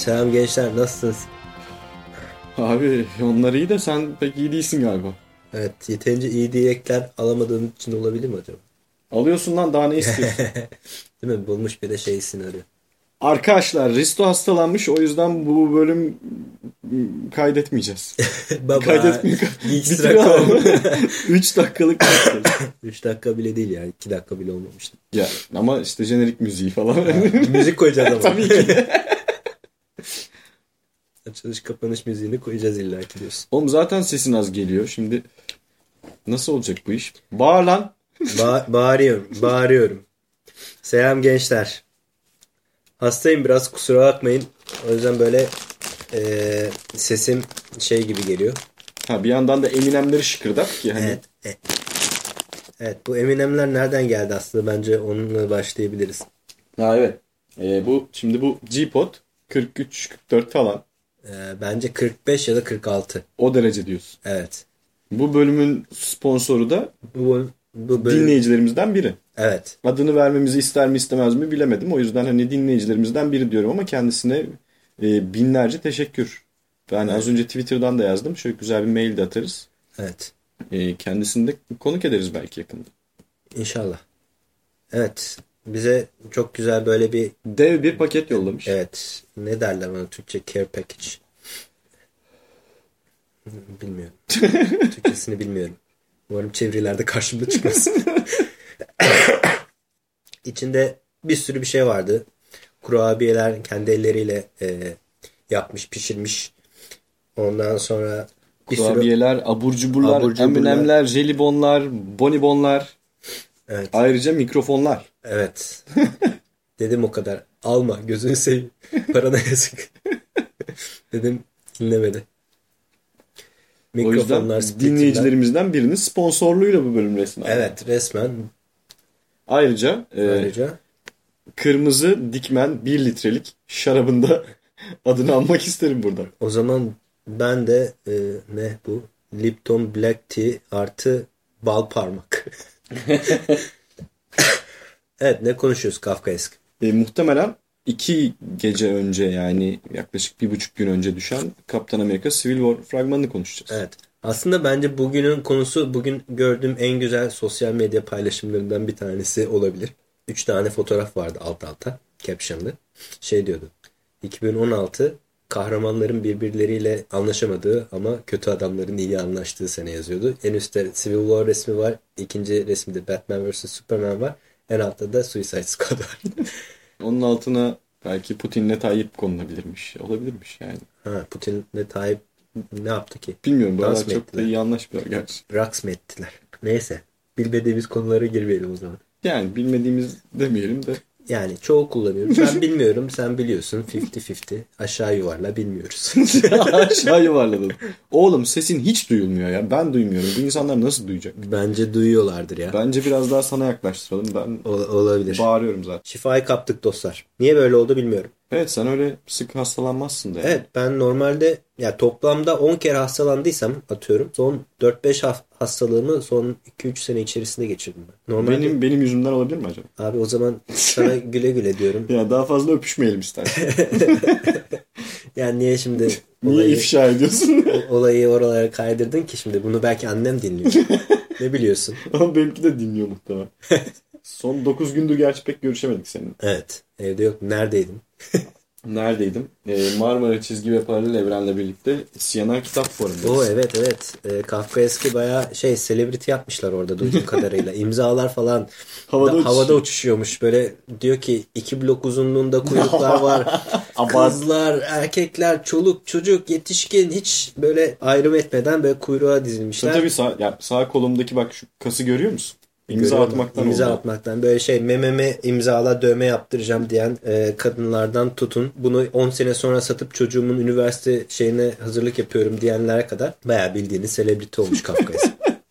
Selam gençler nasılsınız? Abi onlar iyi de sen pek iyi değilsin galiba. Evet yeterince iyi dilekler alamadığım için olabilir mi acaba? Alıyorsun lan daha ne istiyorsun? Değil mi? Bulmuş bir de şey isimleri. arıyor. Arkadaşlar Risto hastalanmış o yüzden bu bölüm kaydetmeyeceğiz. Baba. Kaydetmiyor. Geeks.com 3 dakikalık kaydedeceğiz. 3 dakika bile değil ya. 2 dakika bile olmamıştı. Ya ama işte jenerik müziği falan. Müzik koyacağız ama. Tabii ki. Açılış kapanış müziğini koyacağız illa ki diyorsun. Oğlum zaten sesin az geliyor. Şimdi nasıl olacak bu iş? Bağır lan. Ba- bağırıyorum. Bağırıyorum. Selam gençler. Hastayım biraz kusura bakmayın. O yüzden böyle eee, sesim şey gibi geliyor. Ha bir yandan da Eminemleri şıkırdak ki hani Evet. e- Evet bu Eminemler nereden geldi aslında bence onunla başlayabiliriz. Ha evet. Ee, bu şimdi bu G-Pod 43 44 falan. Ee, bence 45 ya da 46. O derece diyorsun. Evet. Bu bölümün sponsoru da Bu, bu bölüm- dinleyicilerimizden biri. Evet. Adını vermemizi ister mi istemez mi bilemedim. O yüzden hani dinleyicilerimizden biri diyorum ama kendisine e, binlerce teşekkür. Ben az önce Twitter'dan da yazdım. Şöyle güzel bir mail de atarız. Evet. E, kendisini de konuk ederiz belki yakında. İnşallah. Evet. Bize çok güzel böyle bir Dev bir paket yollamış. evet ne derler ona Türkçe care package. Bilmiyorum. Türkçesini bilmiyorum. Umarım çevirilerde karşımda çıkmaz. İçinde bir sürü bir şey vardı. Kurabiyeler kendi elleriyle e, yapmış, pişirmiş. Ondan sonra bir sürü Kurabiyeler, abur cuburlar, Abur cuburlar. Jelibonlar, bonibonlar. Evet. Ayrıca mikrofonlar. Evet. Dedim o kadar. Alma gözünü seveyim. Parana yazık. Dedim dinlemedi. O yüzden Mikrofonlar, dinleyicilerimizden birinin sponsorluğuyla bu bölüm resmen. Evet resmen. Ayrıca, e, Ayrıca kırmızı dikmen 1 litrelik şarabında adını anmak isterim burada. o zaman ben de e, ne bu? Lipton Black Tea artı bal parmak. evet ne konuşuyoruz Kafkaesk? E, muhtemelen iki gece önce yani yaklaşık bir buçuk gün önce düşen Kaptan Amerika Civil War fragmanını konuşacağız. Evet. Aslında bence bugünün konusu bugün gördüğüm en güzel sosyal medya paylaşımlarından bir tanesi olabilir. Üç tane fotoğraf vardı alt alta captionlı. Şey diyordu. 2016 kahramanların birbirleriyle anlaşamadığı ama kötü adamların iyi anlaştığı sene yazıyordu. En üstte Civil War resmi var. İkinci resimde Batman vs. Superman var. En altta da Suicide Squad var. Onun altına belki Putin'le Tayyip konulabilirmiş. Olabilirmiş yani. ha, Putin'le Tayyip ne yaptı ki? Bilmiyorum bu çok da iyi anlaşmıyorlar gerçi. Raks mı ettiler? Neyse. Bilmediğimiz konulara girmeyelim o zaman. Yani bilmediğimiz demeyelim de. Yani çoğu kullanıyorum. Ben bilmiyorum, sen biliyorsun. 50-50. Aşağı yuvarla bilmiyoruz. Aşağı yuvarladın. Oğlum sesin hiç duyulmuyor ya. Ben duymuyorum. Bu insanlar nasıl duyacak? Bence duyuyorlardır ya. Bence biraz daha sana yaklaştıralım. Ben Ol- olabilir. bağırıyorum zaten. Şifayı kaptık dostlar. Niye böyle oldu bilmiyorum. Evet sen öyle sık hastalanmazsın da. yani. Evet ben normalde ya toplamda 10 kere hastalandıysam atıyorum. Son 4-5 ha- hastalığımı son 2-3 sene içerisinde geçirdim ben. Normalde Benim benim yüzümden olabilir mi acaba? abi o zaman sana güle güle diyorum. Ya daha fazla öpüşmeyelim istersen. Yani niye şimdi Niye olayı, ifşa ediyorsun? olayı oralara kaydırdın ki şimdi bunu belki annem dinliyor. ne biliyorsun? Ama benimki de dinliyor muhtemelen. Son 9 gündür gerçi pek görüşemedik seninle. Evet. Evde yok. Neredeydin? Neredeydim? Ee, Marmara Çizgi ve Paralel Evren'le birlikte Siyana Kitap Forumu'ndayız. Oo evet evet. E, Kafka eski bayağı şey celebrity yapmışlar orada duyduğum kadarıyla. İmzalar falan Havada da- uçuşuyor. havada uçuşuyormuş. Böyle diyor ki iki blok uzunluğunda kuyruklar var. Kızlar, erkekler, çoluk, çocuk, yetişkin hiç böyle ayrım etmeden böyle kuyruğa dizilmişler. Tabii, tabii sağ, ya, sağ kolumdaki bak şu kası görüyor musun? İmza Görüyorum. atmaktan İmza oldu. atmaktan böyle şey mememe imzala dövme yaptıracağım diyen e, kadınlardan tutun. Bunu 10 sene sonra satıp çocuğumun üniversite şeyine hazırlık yapıyorum diyenlere kadar bayağı bildiğiniz selebriti olmuş Kafka'yı.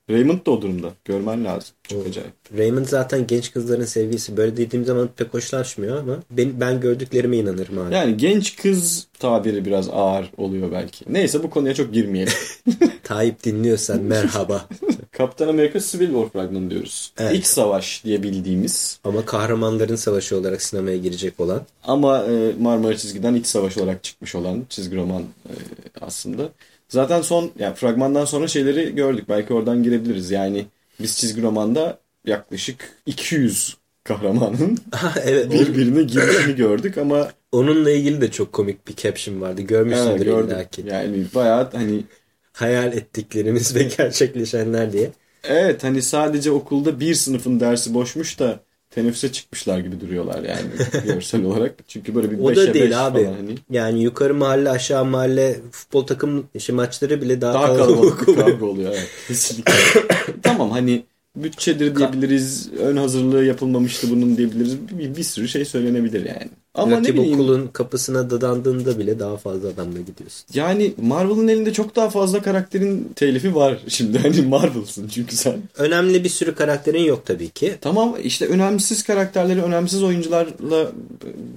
Raymond da o durumda. Görmen lazım. Çok acayip. Raymond zaten genç kızların sevgisi. Böyle dediğim zaman pek hoşlaşmıyor ama ben, ben gördüklerime inanırım abi. Yani genç kız tabiri biraz ağır oluyor belki. Neyse bu konuya çok girmeyelim. Tayyip dinliyorsan merhaba. Kaptan Amerika Civil War fragmanı diyoruz. Evet. İç savaş diye bildiğimiz Ama kahramanların savaşı olarak sinemaya girecek olan. ama e, Marmara çizgiden iç savaş olarak çıkmış olan çizgi roman e, aslında. Zaten son yani fragmandan sonra şeyleri gördük. Belki oradan girebiliriz. Yani biz çizgi romanda yaklaşık 200 kahramanın evet. birbirine girişini gördük ama Onunla ilgili de çok komik bir caption vardı. evet, Görmüşsündür gördük. illaki. Yani bayağı hani Hayal ettiklerimiz ve gerçekleşenler diye. evet hani sadece okulda bir sınıfın dersi boşmuş da teneffüse çıkmışlar gibi duruyorlar yani görsel olarak. Çünkü böyle bir O 5'e da 5 değil abi. falan hani. Yani yukarı mahalle aşağı mahalle futbol takım işte maçları bile daha, Daha kalabalık bir oluyor. kavga oluyor evet. Kesinlikle. tamam hani bütçedir diyebiliriz, ön hazırlığı yapılmamıştı bunun diyebiliriz. Bir, bir sürü şey söylenebilir yani. Ama Rakip ne bileyim okulun kapısına dadandığında bile daha fazla adamla gidiyorsun. yani Marvel'ın elinde çok daha fazla karakterin telifi var şimdi. Hani Marvel'sın çünkü sen. Önemli bir sürü karakterin yok tabii ki. Tamam işte önemsiz karakterleri önemsiz oyuncularla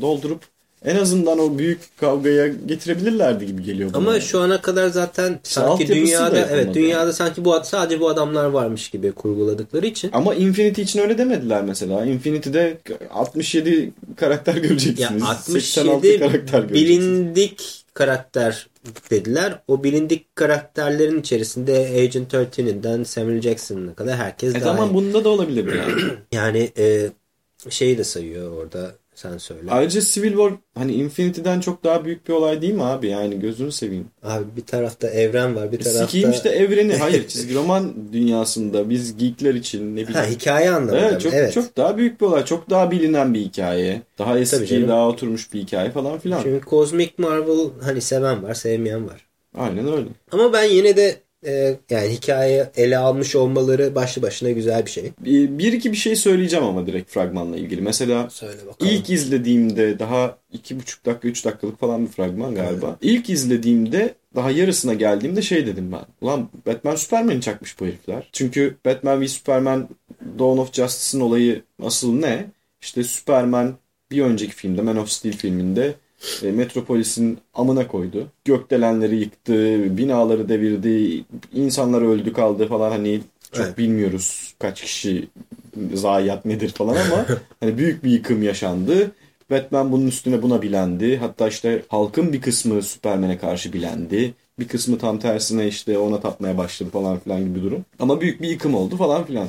doldurup en azından o büyük kavgaya getirebilirlerdi gibi geliyor bana. Ama şu ana kadar zaten sanki altyapısı da dünyada evet dünyada sanki bu sadece bu adamlar varmış gibi kurguladıkları için Ama Infinity için öyle demediler mesela. Infinity'de 67 karakter ya göreceksiniz. 86 67 karakter göreceksiniz. bilindik karakter dediler. O bilindik karakterlerin içerisinde Agent 13'inden Samuel Jackson'ına kadar herkes E dahil. tamam bunda da olabilir yani. Yani e, şeyi de sayıyor orada sen söyle. Ayrıca Civil War hani Infinity'den çok daha büyük bir olay değil mi abi? Yani gözünü seveyim. Abi bir tarafta evren var bir E, tarafta Sikeyim işte evreni. Hayır çizgi roman dünyasında biz geekler için ne bileyim. ha, hikaye anlamında Evet çok, evet. çok daha büyük bir olay. Çok daha bilinen bir hikaye. Daha eski, daha oturmuş bir hikaye falan filan. Çünkü Cosmic Marvel hani seven var sevmeyen var. Aynen öyle. Ama ben yine de e, yani hikaye ele almış olmaları başlı başına güzel bir şey. Bir, iki bir şey söyleyeceğim ama direkt fragmanla ilgili. Mesela. İlk izlediğimde daha iki buçuk dakika üç dakikalık falan bir fragman galiba. İlk izlediğimde daha yarısına geldiğimde şey dedim ben. Ulan Batman Superman'i çakmış bu herifler. Çünkü Batman v Superman Dawn of Justice'ın olayı asıl ne? İşte Superman bir önceki filmde Man of Steel filminde e, Metropolis'in amına koydu. Gökdelenleri yıktı, binaları devirdi, insanlar öldü kaldı falan hani çok Evet. bilmiyoruz kaç kişi zayiat nedir falan ama hani büyük bir yıkım yaşandı. Batman bunun üstüne buna bilendi. Hatta işte halkın bir kısmı Superman'e karşı bilendi. Bir kısmı tam tersine işte ona tapmaya başladı falan filan gibi bir durum. Ama büyük bir yıkım oldu falan filan.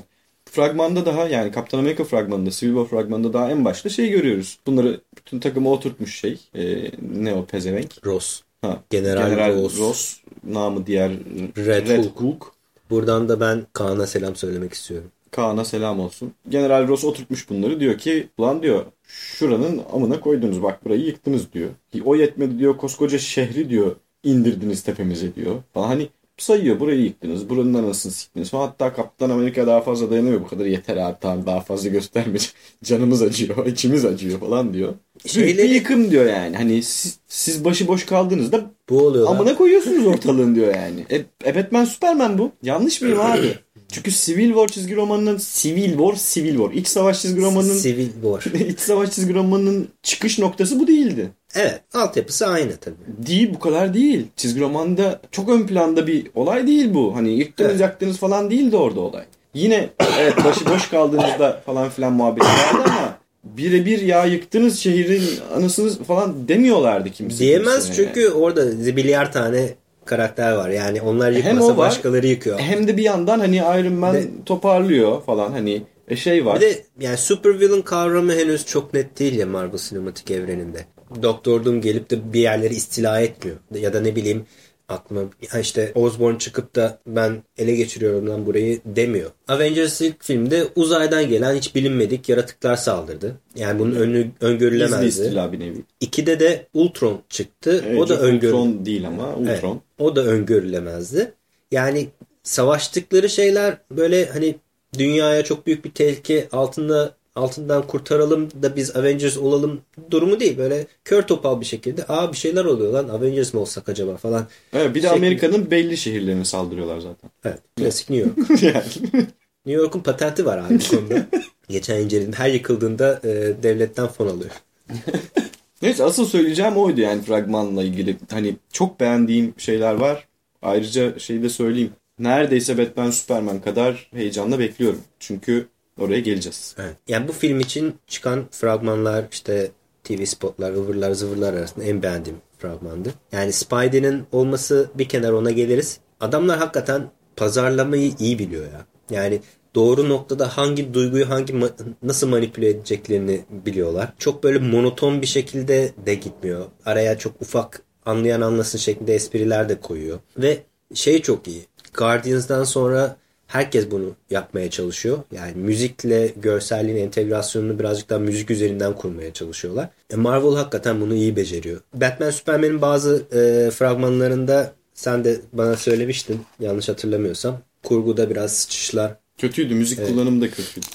Fragmanda daha yani Kaptan Amerika fragmanında, Civil War fragmanında daha en başta şey görüyoruz. Bunları bütün takımı oturtmuş şey. E, ne o pezevenk? Ross. Ha, General, General Ross. Ross. Namı diğer Red Red, Hulk. Hulk. Buradan da ben Kaan'a selam söylemek istiyorum. Kaan'a selam olsun. General Ross oturtmuş bunları diyor ki ulan diyor şuranın amına koydunuz bak burayı yıktınız diyor. O yetmedi diyor koskoca şehri diyor indirdiniz tepemize diyor. Falan hani sayıyor burayı yıktınız buranın anasını siktiniz falan. Hatta Kaptan Amerika daha fazla dayanamıyor bu kadar yeter abi tamam daha fazla gösterme canımız acıyor içimiz acıyor falan diyor. Büyük bir Şeyleri- yıkım diyor yani hani siz, siz başıboş kaldığınızda Bu oluyor lan. Amına koyuyorsunuz ortalığın diyor yani. E, e Batman Superman bu. Yanlış mıyım abi? Çünkü Civil War çizgi romanının Civil War, Civil War. İç savaş çizgi romanının Civil War. iç savaş çizgi romanının çıkış noktası bu değildi. Evet altyapısı aynı tabii. Değil bu kadar değil. Çizgi romanda çok ön planda bir olay değil bu. Hani yıktınız Evet. yaktınız falan değildi orada olay. Yine evet başı boş kaldığınızda falan filan muhabbet vardı ama birebir ya yıktınız şehrin anasını falan demiyorlardı kimse. Diyemez kimseye çünkü orada zibilyar tane karakter var. Yani onlar Hem yıkmasa o var, başkaları yıkıyor. Hem de bir yandan hani Iron Man De- toparlıyor falan hani e, şey var. Bir de yani supervillain kavramı henüz çok net değil ya Marvel sinematik evreninde. Doktor Doom gelip de bir yerleri istila etmiyor. Ya da ne bileyim aklıma işte Osborn çıkıp da ben ele geçiriyorum lan burayı demiyor. Avengers ilk filmde uzaydan gelen hiç bilinmedik yaratıklar saldırdı. Yani bunun önü Gizli öngörülemezdi. istila bir nevi. İkide de Ultron çıktı. Evet, o da öngörü Ultron değil ama Evet, Ultron. o da öngörülemezdi. Yani savaştıkları şeyler böyle hani dünyaya çok büyük bir tehlike altında altından kurtaralım da biz Avengers olalım durumu değil. Böyle kör topal bir şekilde aa bir şeyler oluyor lan Avengers mi olsak acaba falan. Evet, bir de Şekli- Amerika'nın belli şehirlerine saldırıyorlar zaten. Evet klasik New York. yani. New York'un patenti var abi konuda. Geçen inceledim. Her yıkıldığında e, devletten fon alıyor. Neyse asıl söyleyeceğim oydu yani fragmanla ilgili. Hani çok beğendiğim şeyler var. Ayrıca şeyi de söyleyeyim. neredeyse Batman Superman kadar heyecanla bekliyorum. Çünkü oraya geleceğiz. Evet. Yani bu film için çıkan fragmanlar işte TV spotlar, ıvırlar zıvırlar arasında en beğendiğim fragmandı. Yani Spidey'nin olması bir kenar ona geliriz. Adamlar hakikaten pazarlamayı iyi biliyor ya. Yani doğru noktada hangi duyguyu hangi ma- nasıl manipüle edeceklerini biliyorlar. Çok böyle monoton bir şekilde de gitmiyor. Araya çok ufak anlayan anlasın şeklinde espriler de koyuyor. Ve şey çok iyi. Guardians'dan sonra herkes bunu yapmaya çalışıyor. Yani müzikle görselliğin entegrasyonunu birazcık daha müzik üzerinden kurmaya çalışıyorlar. E Marvel hakikaten bunu iyi beceriyor. Batman Superman'in bazı e, fragmanlarında sen de bana söylemiştin yanlış hatırlamıyorsam. Kurguda biraz sıçışlar. Kötüydü. Müzik kullanımı da kötüydü.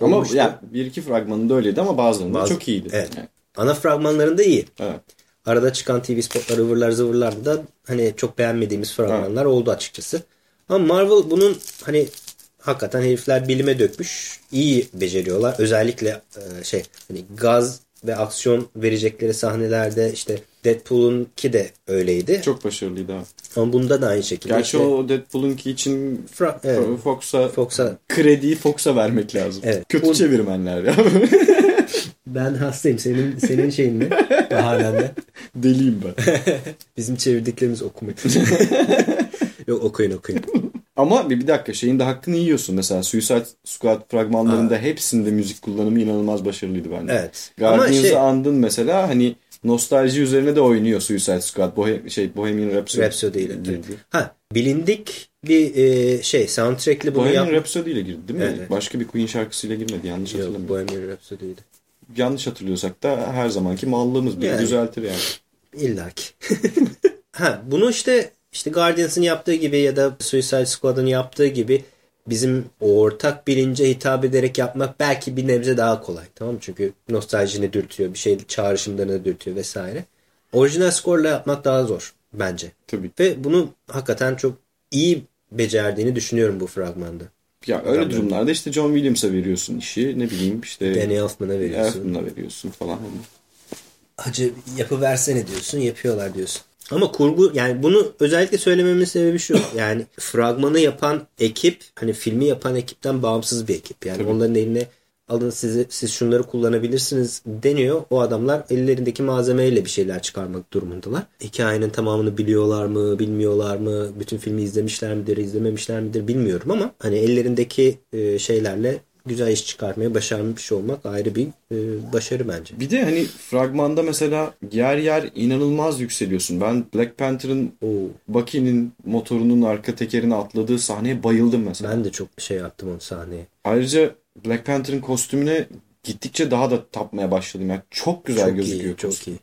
Ama Olmuştu. yani bir iki fragmanında öyleydi ama bazılarında Bazı- çok iyiydi. Evet. Yani, Ana fragmanlarında iyi. evet. Arada çıkan TV spotlar ıvırlar zıvırlarda da hani çok beğenmediğimiz fragmanlar oldu açıkçası. Ama Marvel bunun hani hakikaten herifler bilime dökmüş. iyi beceriyorlar. Özellikle e, şey hani gaz ve aksiyon verecekleri sahnelerde işte Deadpool'un ki de öyleydi. Çok başarılıydı abi. Ama bunda da aynı şekilde. Gerçi işte o Deadpool'unki için Fra- evet. Fox'a Fox'a krediyi Fox'a vermek lazım. Evet. Kötü Bu- çevirmenler ya. ben hastayım. Senin senin şeyin mi? Bahanen ne? Deliyim ben. Bizim çevirdiklerimiz okumak. Yok okuyun okuyun. Ama bir, bir dakika şeyin de hakkını yiyorsun. Mesela Suicide Squad fragmanlarında hepsinde müzik kullanımı inanılmaz başarılıydı bence. Evet. Ama Guardians'ı şey andın mesela hani nostalji üzerine de oynuyor Suicide Squad. Bohem, şey Bohemian Rhapsody. Rhapsody ile. girdi. Ha bilindik bir e, şey soundtrack'li bunu Bohemian yap. Rhapsody ile girdi değil mi? Evet, evet. Başka bir Queen şarkısıyla girmedi. Yanlış Yok, hatırlamıyorum. Bohemian Rhapsody'ydi. Yanlış hatırlıyorsak da her zamanki mallığımız bir Yani. düzeltir yani. İlla ki. ha bunu işte işte Guardians'ın yaptığı gibi ya da Suicide Squad'ın yaptığı gibi bizim ortak bilince hitap ederek yapmak belki bir nebze daha kolay. Tamam mı? Çünkü nostaljini dürtüyor. Bir şey çağrışımlarını dürtüyor vesaire. Orijinal skorla yapmak daha zor bence. Tabii. Ve bunu hakikaten çok iyi becerdiğini düşünüyorum bu fragmanda. Ya öyle durumlarda işte John Williams'a veriyorsun işi. Ne bileyim işte Danny Elfman'a veriyorsun. Elfman'a veriyorsun falan. Hacı yapı versene diyorsun yapıyorlar diyorsun. Ama kurgu yani bunu özellikle söylememin sebebi şu. Yani fragmanı yapan ekip hani filmi yapan ekipten bağımsız bir ekip. Yani Tabii. onların eline alın sizi, siz şunları kullanabilirsiniz deniyor. O adamlar ellerindeki malzemeyle bir şeyler çıkarmak durumundalar. Hikayenin tamamını biliyorlar mı, bilmiyorlar mı, bütün filmi izlemişler midir, izlememişler midir bilmiyorum ama hani ellerindeki e, şeylerle güzel iş çıkarmaya başarmış olmak ayrı bir e, başarı bence. Bir de hani fragmanda mesela yer yer inanılmaz yükseliyorsun. Ben Black Panther'ın. Bucky'nin motorunun arka tekerine atladığı sahneye bayıldım mesela. Ben de çok şey yaptım o sahneye. Ayrıca Black Panther'ın kostümüne gittikçe daha da tapmaya başladım. Yani çok güzel çok gözüküyor iyi, çok iyi.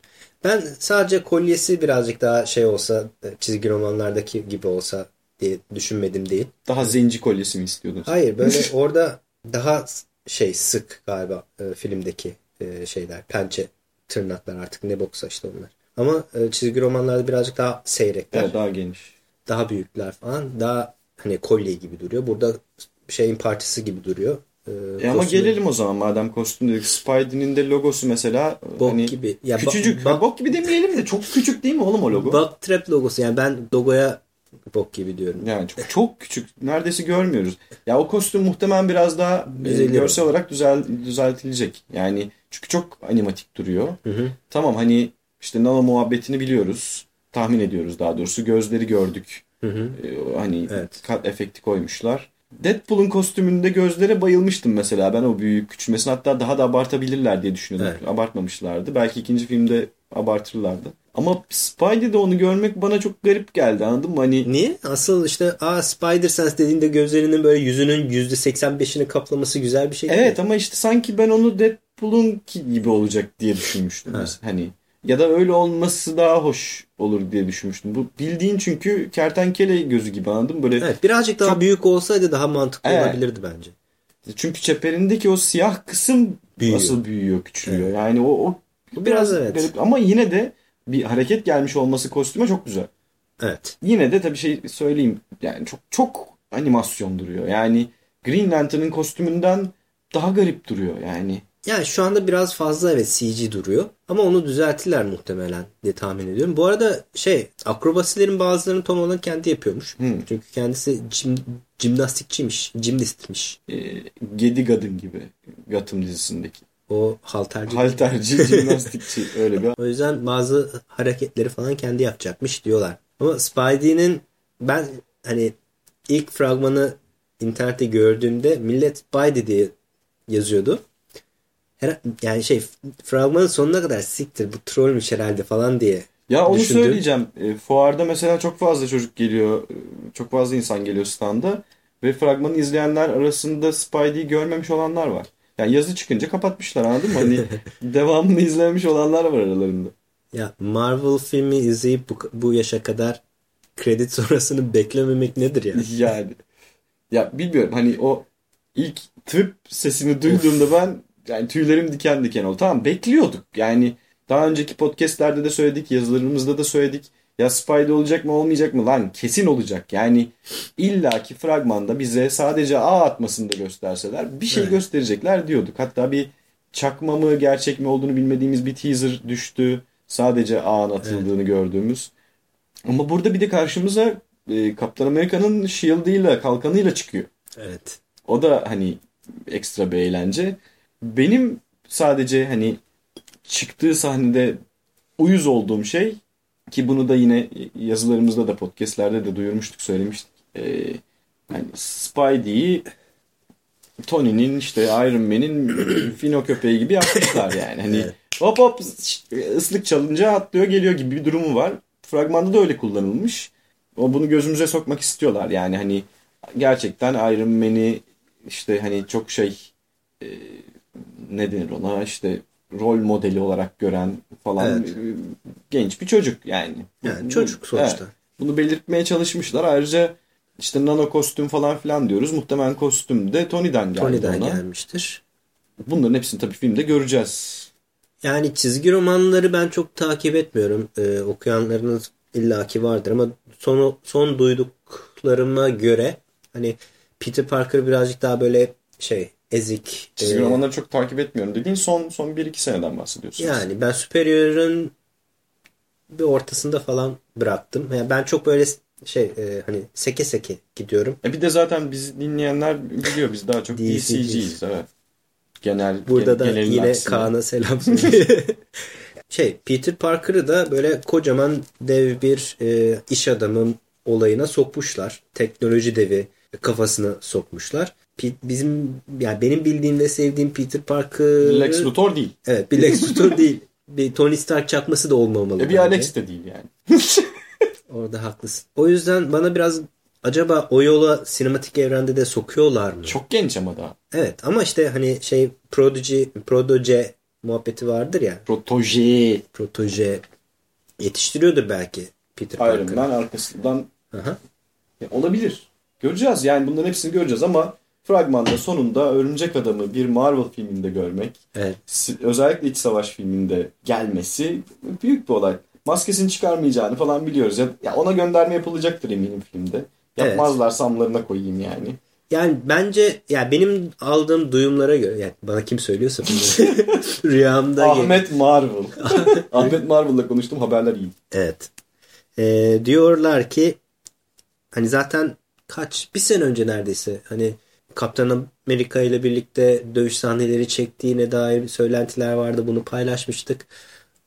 Ben sadece kolyesi birazcık daha şey olsa, çizgi romanlardaki gibi olsa diye düşünmedim değil. Daha zenci kolyesi mi istiyordun? Hayır böyle orada daha şey sık galiba e, filmdeki e, şeyler. Pençe, tırnaklar artık ne boksa işte onlar. Ama e, çizgi romanlarda birazcık daha seyrekler. Evet, daha geniş. Daha büyükler falan. Daha hani kolye gibi duruyor. Burada şeyin partisi gibi duruyor. E, E ama gelelim o zaman madem kostüm dedik. Spidey'nin de logosu mesela Bok hani gibi. Ya küçücük. bak- bok gibi demeyelim de çok küçük değil mi oğlum o logo? Bug Trap logosu yani ben logoya bok gibi diyorum. Yani çok, çok küçük. Neredeyse görmüyoruz. Ya o kostüm muhtemelen biraz daha e, Düzelir görsel olarak düzel, düzeltilecek. Yani çünkü çok animatik duruyor. Hı hı. Tamam hani işte nano muhabbetini biliyoruz. Tahmin ediyoruz daha doğrusu. Gözleri gördük. Hı hı. Ee, hani Evet. kat efekti koymuşlar. Deadpool'un kostümünde gözlere bayılmıştım mesela ben o büyük küçülmesini. Hatta daha da abartabilirler diye düşünüyordum. Evet. Abartmamışlardı. Belki ikinci filmde abartırlardı. Ama Spidey'de onu görmek bana çok garip geldi anladın mı? Hani Niye? Asıl işte aa Spider-Sense dediğinde gözlerinin böyle yüzünün %85'ini kaplaması güzel bir şey evet mi? ama işte sanki ben onu Deadpool'un gibi olacak diye düşünmüştüm. Hani ya da öyle olması daha hoş olur diye düşünmüştüm. Bu bildiğin çünkü kertenkele gözü gibi anladın mı? Böyle Evet birazcık daha Çok- büyük olsaydı daha mantıklı Evet. olabilirdi bence. Çünkü çeperindeki o siyah kısım Büyüyor. asıl büyüyor, küçülüyor. Evet. Yani o, o Bu biraz evet. garip. Ama yine de bir hareket gelmiş olması kostüme çok güzel. Evet. Yine de tabii şey söyleyeyim. Yani çok çok animasyon duruyor. Yani Green Lantern'ın kostümünden daha garip duruyor yani. Yani şu anda biraz fazla evet CG duruyor. Ama onu düzeltirler muhtemelen diye tahmin ediyorum. Bu arada şey akrobasilerin bazılarını Tom Holland kendi yapıyormuş. Hmm. Çünkü kendisi jim, jimnastikçiymiş. Jimnastmiş. Ee, Gedi Gadın gibi Gotham dizisindeki. O halterci. Halterci, jimnastikçi öyle bir. O yüzden bazı hareketleri falan kendi yapacakmış diyorlar. Ama Spidey'nin ben hani ilk fragmanı internette gördüğümde millet Spidey diye yazıyordu. Her, yani şey fragmanın sonuna kadar siktir bu trollmüş herhalde falan diye Ya onu düşündüm. söyleyeceğim. E, fuarda mesela çok fazla çocuk geliyor. e, Çok fazla insan geliyor standa. Ve fragmanı izleyenler arasında Spidey'i görmemiş olanlar var. Yani yazı çıkınca kapatmışlar anladın mı? Hani devamını izlememiş olanlar var aralarında. Ya Marvel filmi izleyip bu, bu yaşa kadar kredi sonrasını beklememek nedir ya? Yani. Ya bilmiyorum hani o ilk tıp sesini duyduğumda ben yani tüylerim diken diken oldu. Tamam bekliyorduk. Yani daha önceki podcastlerde de söyledik, yazılarımızda da söyledik. Ya Spidey olacak mı olmayacak mı? Lan kesin olacak. Yani illaki fragmanda bize sadece A atmasını da gösterseler bir şey Evet. gösterecekler diyorduk. Hatta bir çakma mı gerçek mi olduğunu bilmediğimiz bir teaser düştü. Sadece A'nın atıldığını gördüğümüz. Ama burada bir de karşımıza e, Kaptan Amerika'nın shield'ıyla, kalkanıyla çıkıyor. Evet. O da hani ekstra bir eğlence. Benim sadece hani çıktığı sahnede uyuz olduğum şey ki bunu da yine yazılarımızda da podcastlerde de duyurmuştuk söylemiştik. Ee, yani Spidey'i Tony'nin işte Iron Man'in fino köpeği gibi yapmışlar yani. Hani Evet. hop hop ıslık çalınca atlıyor geliyor gibi bir durumu var. Fragmanda da öyle kullanılmış. O bunu gözümüze sokmak istiyorlar. Yani hani gerçekten Iron Man'i işte hani çok şey e, ne denir ona işte rol modeli olarak gören falan Evet. e, genç bir çocuk yani. Yani çocuk sonuçta. evet. bunu belirtmeye çalışmışlar. Ayrıca işte nano kostüm falan filan diyoruz. Muhtemelen kostüm de Tony'den geldi Tony'den ona. gelmiştir. Bunların hepsini tabii filmde göreceğiz. Yani çizgi romanları ben çok takip etmiyorum. Ee, okuyanlarınız illaki vardır ama son, son duyduklarıma göre hani Peter Parker birazcık daha böyle şey ezik. Çizgi e, romanları çok takip etmiyorum dediğin son son 1-2 seneden bahsediyorsunuz. Yani ben Superior'ın bir ortasında falan bıraktım. Yani ben çok böyle şey e, hani seke seke gidiyorum. E bir de zaten biz dinleyenler biliyor biz daha çok DC'ciyiz. Evet. Genel Burada da yine aksine. Kaan'a selam şey Peter Parker'ı da böyle kocaman dev bir e, iş adamı olayına sokmuşlar. Teknoloji devi kafasına sokmuşlar. Bizim yani benim bildiğim ve sevdiğim Peter Parker Lex Luthor değil. Evet, bir Lex Luthor değil. Bir Tony Stark çakması da olmamalı. E bir bence. Alex de değil yani. Orada haklısın. O yüzden bana biraz acaba o yola sinematik evrende de sokuyorlar mı? Çok genç ama daha. Evet ama işte hani şey Prodigy, Prodoje muhabbeti vardır ya. Protoje. Protoje yetiştiriyordur belki Peter Iron Parker. Man arkasından Aha. E, olabilir. Göreceğiz yani bunların hepsini göreceğiz ama fragmanda sonunda Örümcek Adam'ı bir Marvel filminde görmek, Evet. özellikle İç Savaş filminde gelmesi büyük bir olay. Maskesini çıkarmayacağını falan biliyoruz. Ya, ya ona gönderme yapılacaktır eminim filmde. Yapmazlar samlarına koyayım yani. Yani bence ya benim aldığım duyumlara göre yani bana kim söylüyorsa rüyamda Ahmet Marvel. Ahmet Marvel'la konuştum haberler iyi. Evet. Ee, diyorlar ki hani zaten kaç bir sene önce neredeyse hani Kaptan Amerika ile birlikte dövüş sahneleri çektiğine dair söylentiler vardı. Bunu paylaşmıştık.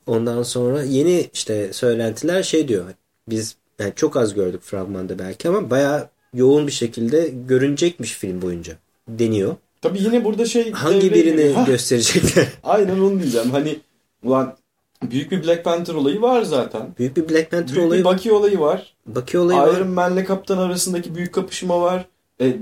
Ondan sonra yeni işte söylentiler şey diyor. Biz yani çok az gördük fragmanda belki ama bayağı yoğun bir şekilde görünecekmiş film boyunca deniyor. Tabii yine burada şey... Hangi birini. Hah, gösterecekler? Aynen onu diyeceğim. Hani ulan büyük bir Black Panther olayı var zaten. Büyük bir Black Panther Büyük olayı bir Bucky olayı var. Bucky olayı var. Iron Man'le kaptan arasındaki büyük kapışma var. E,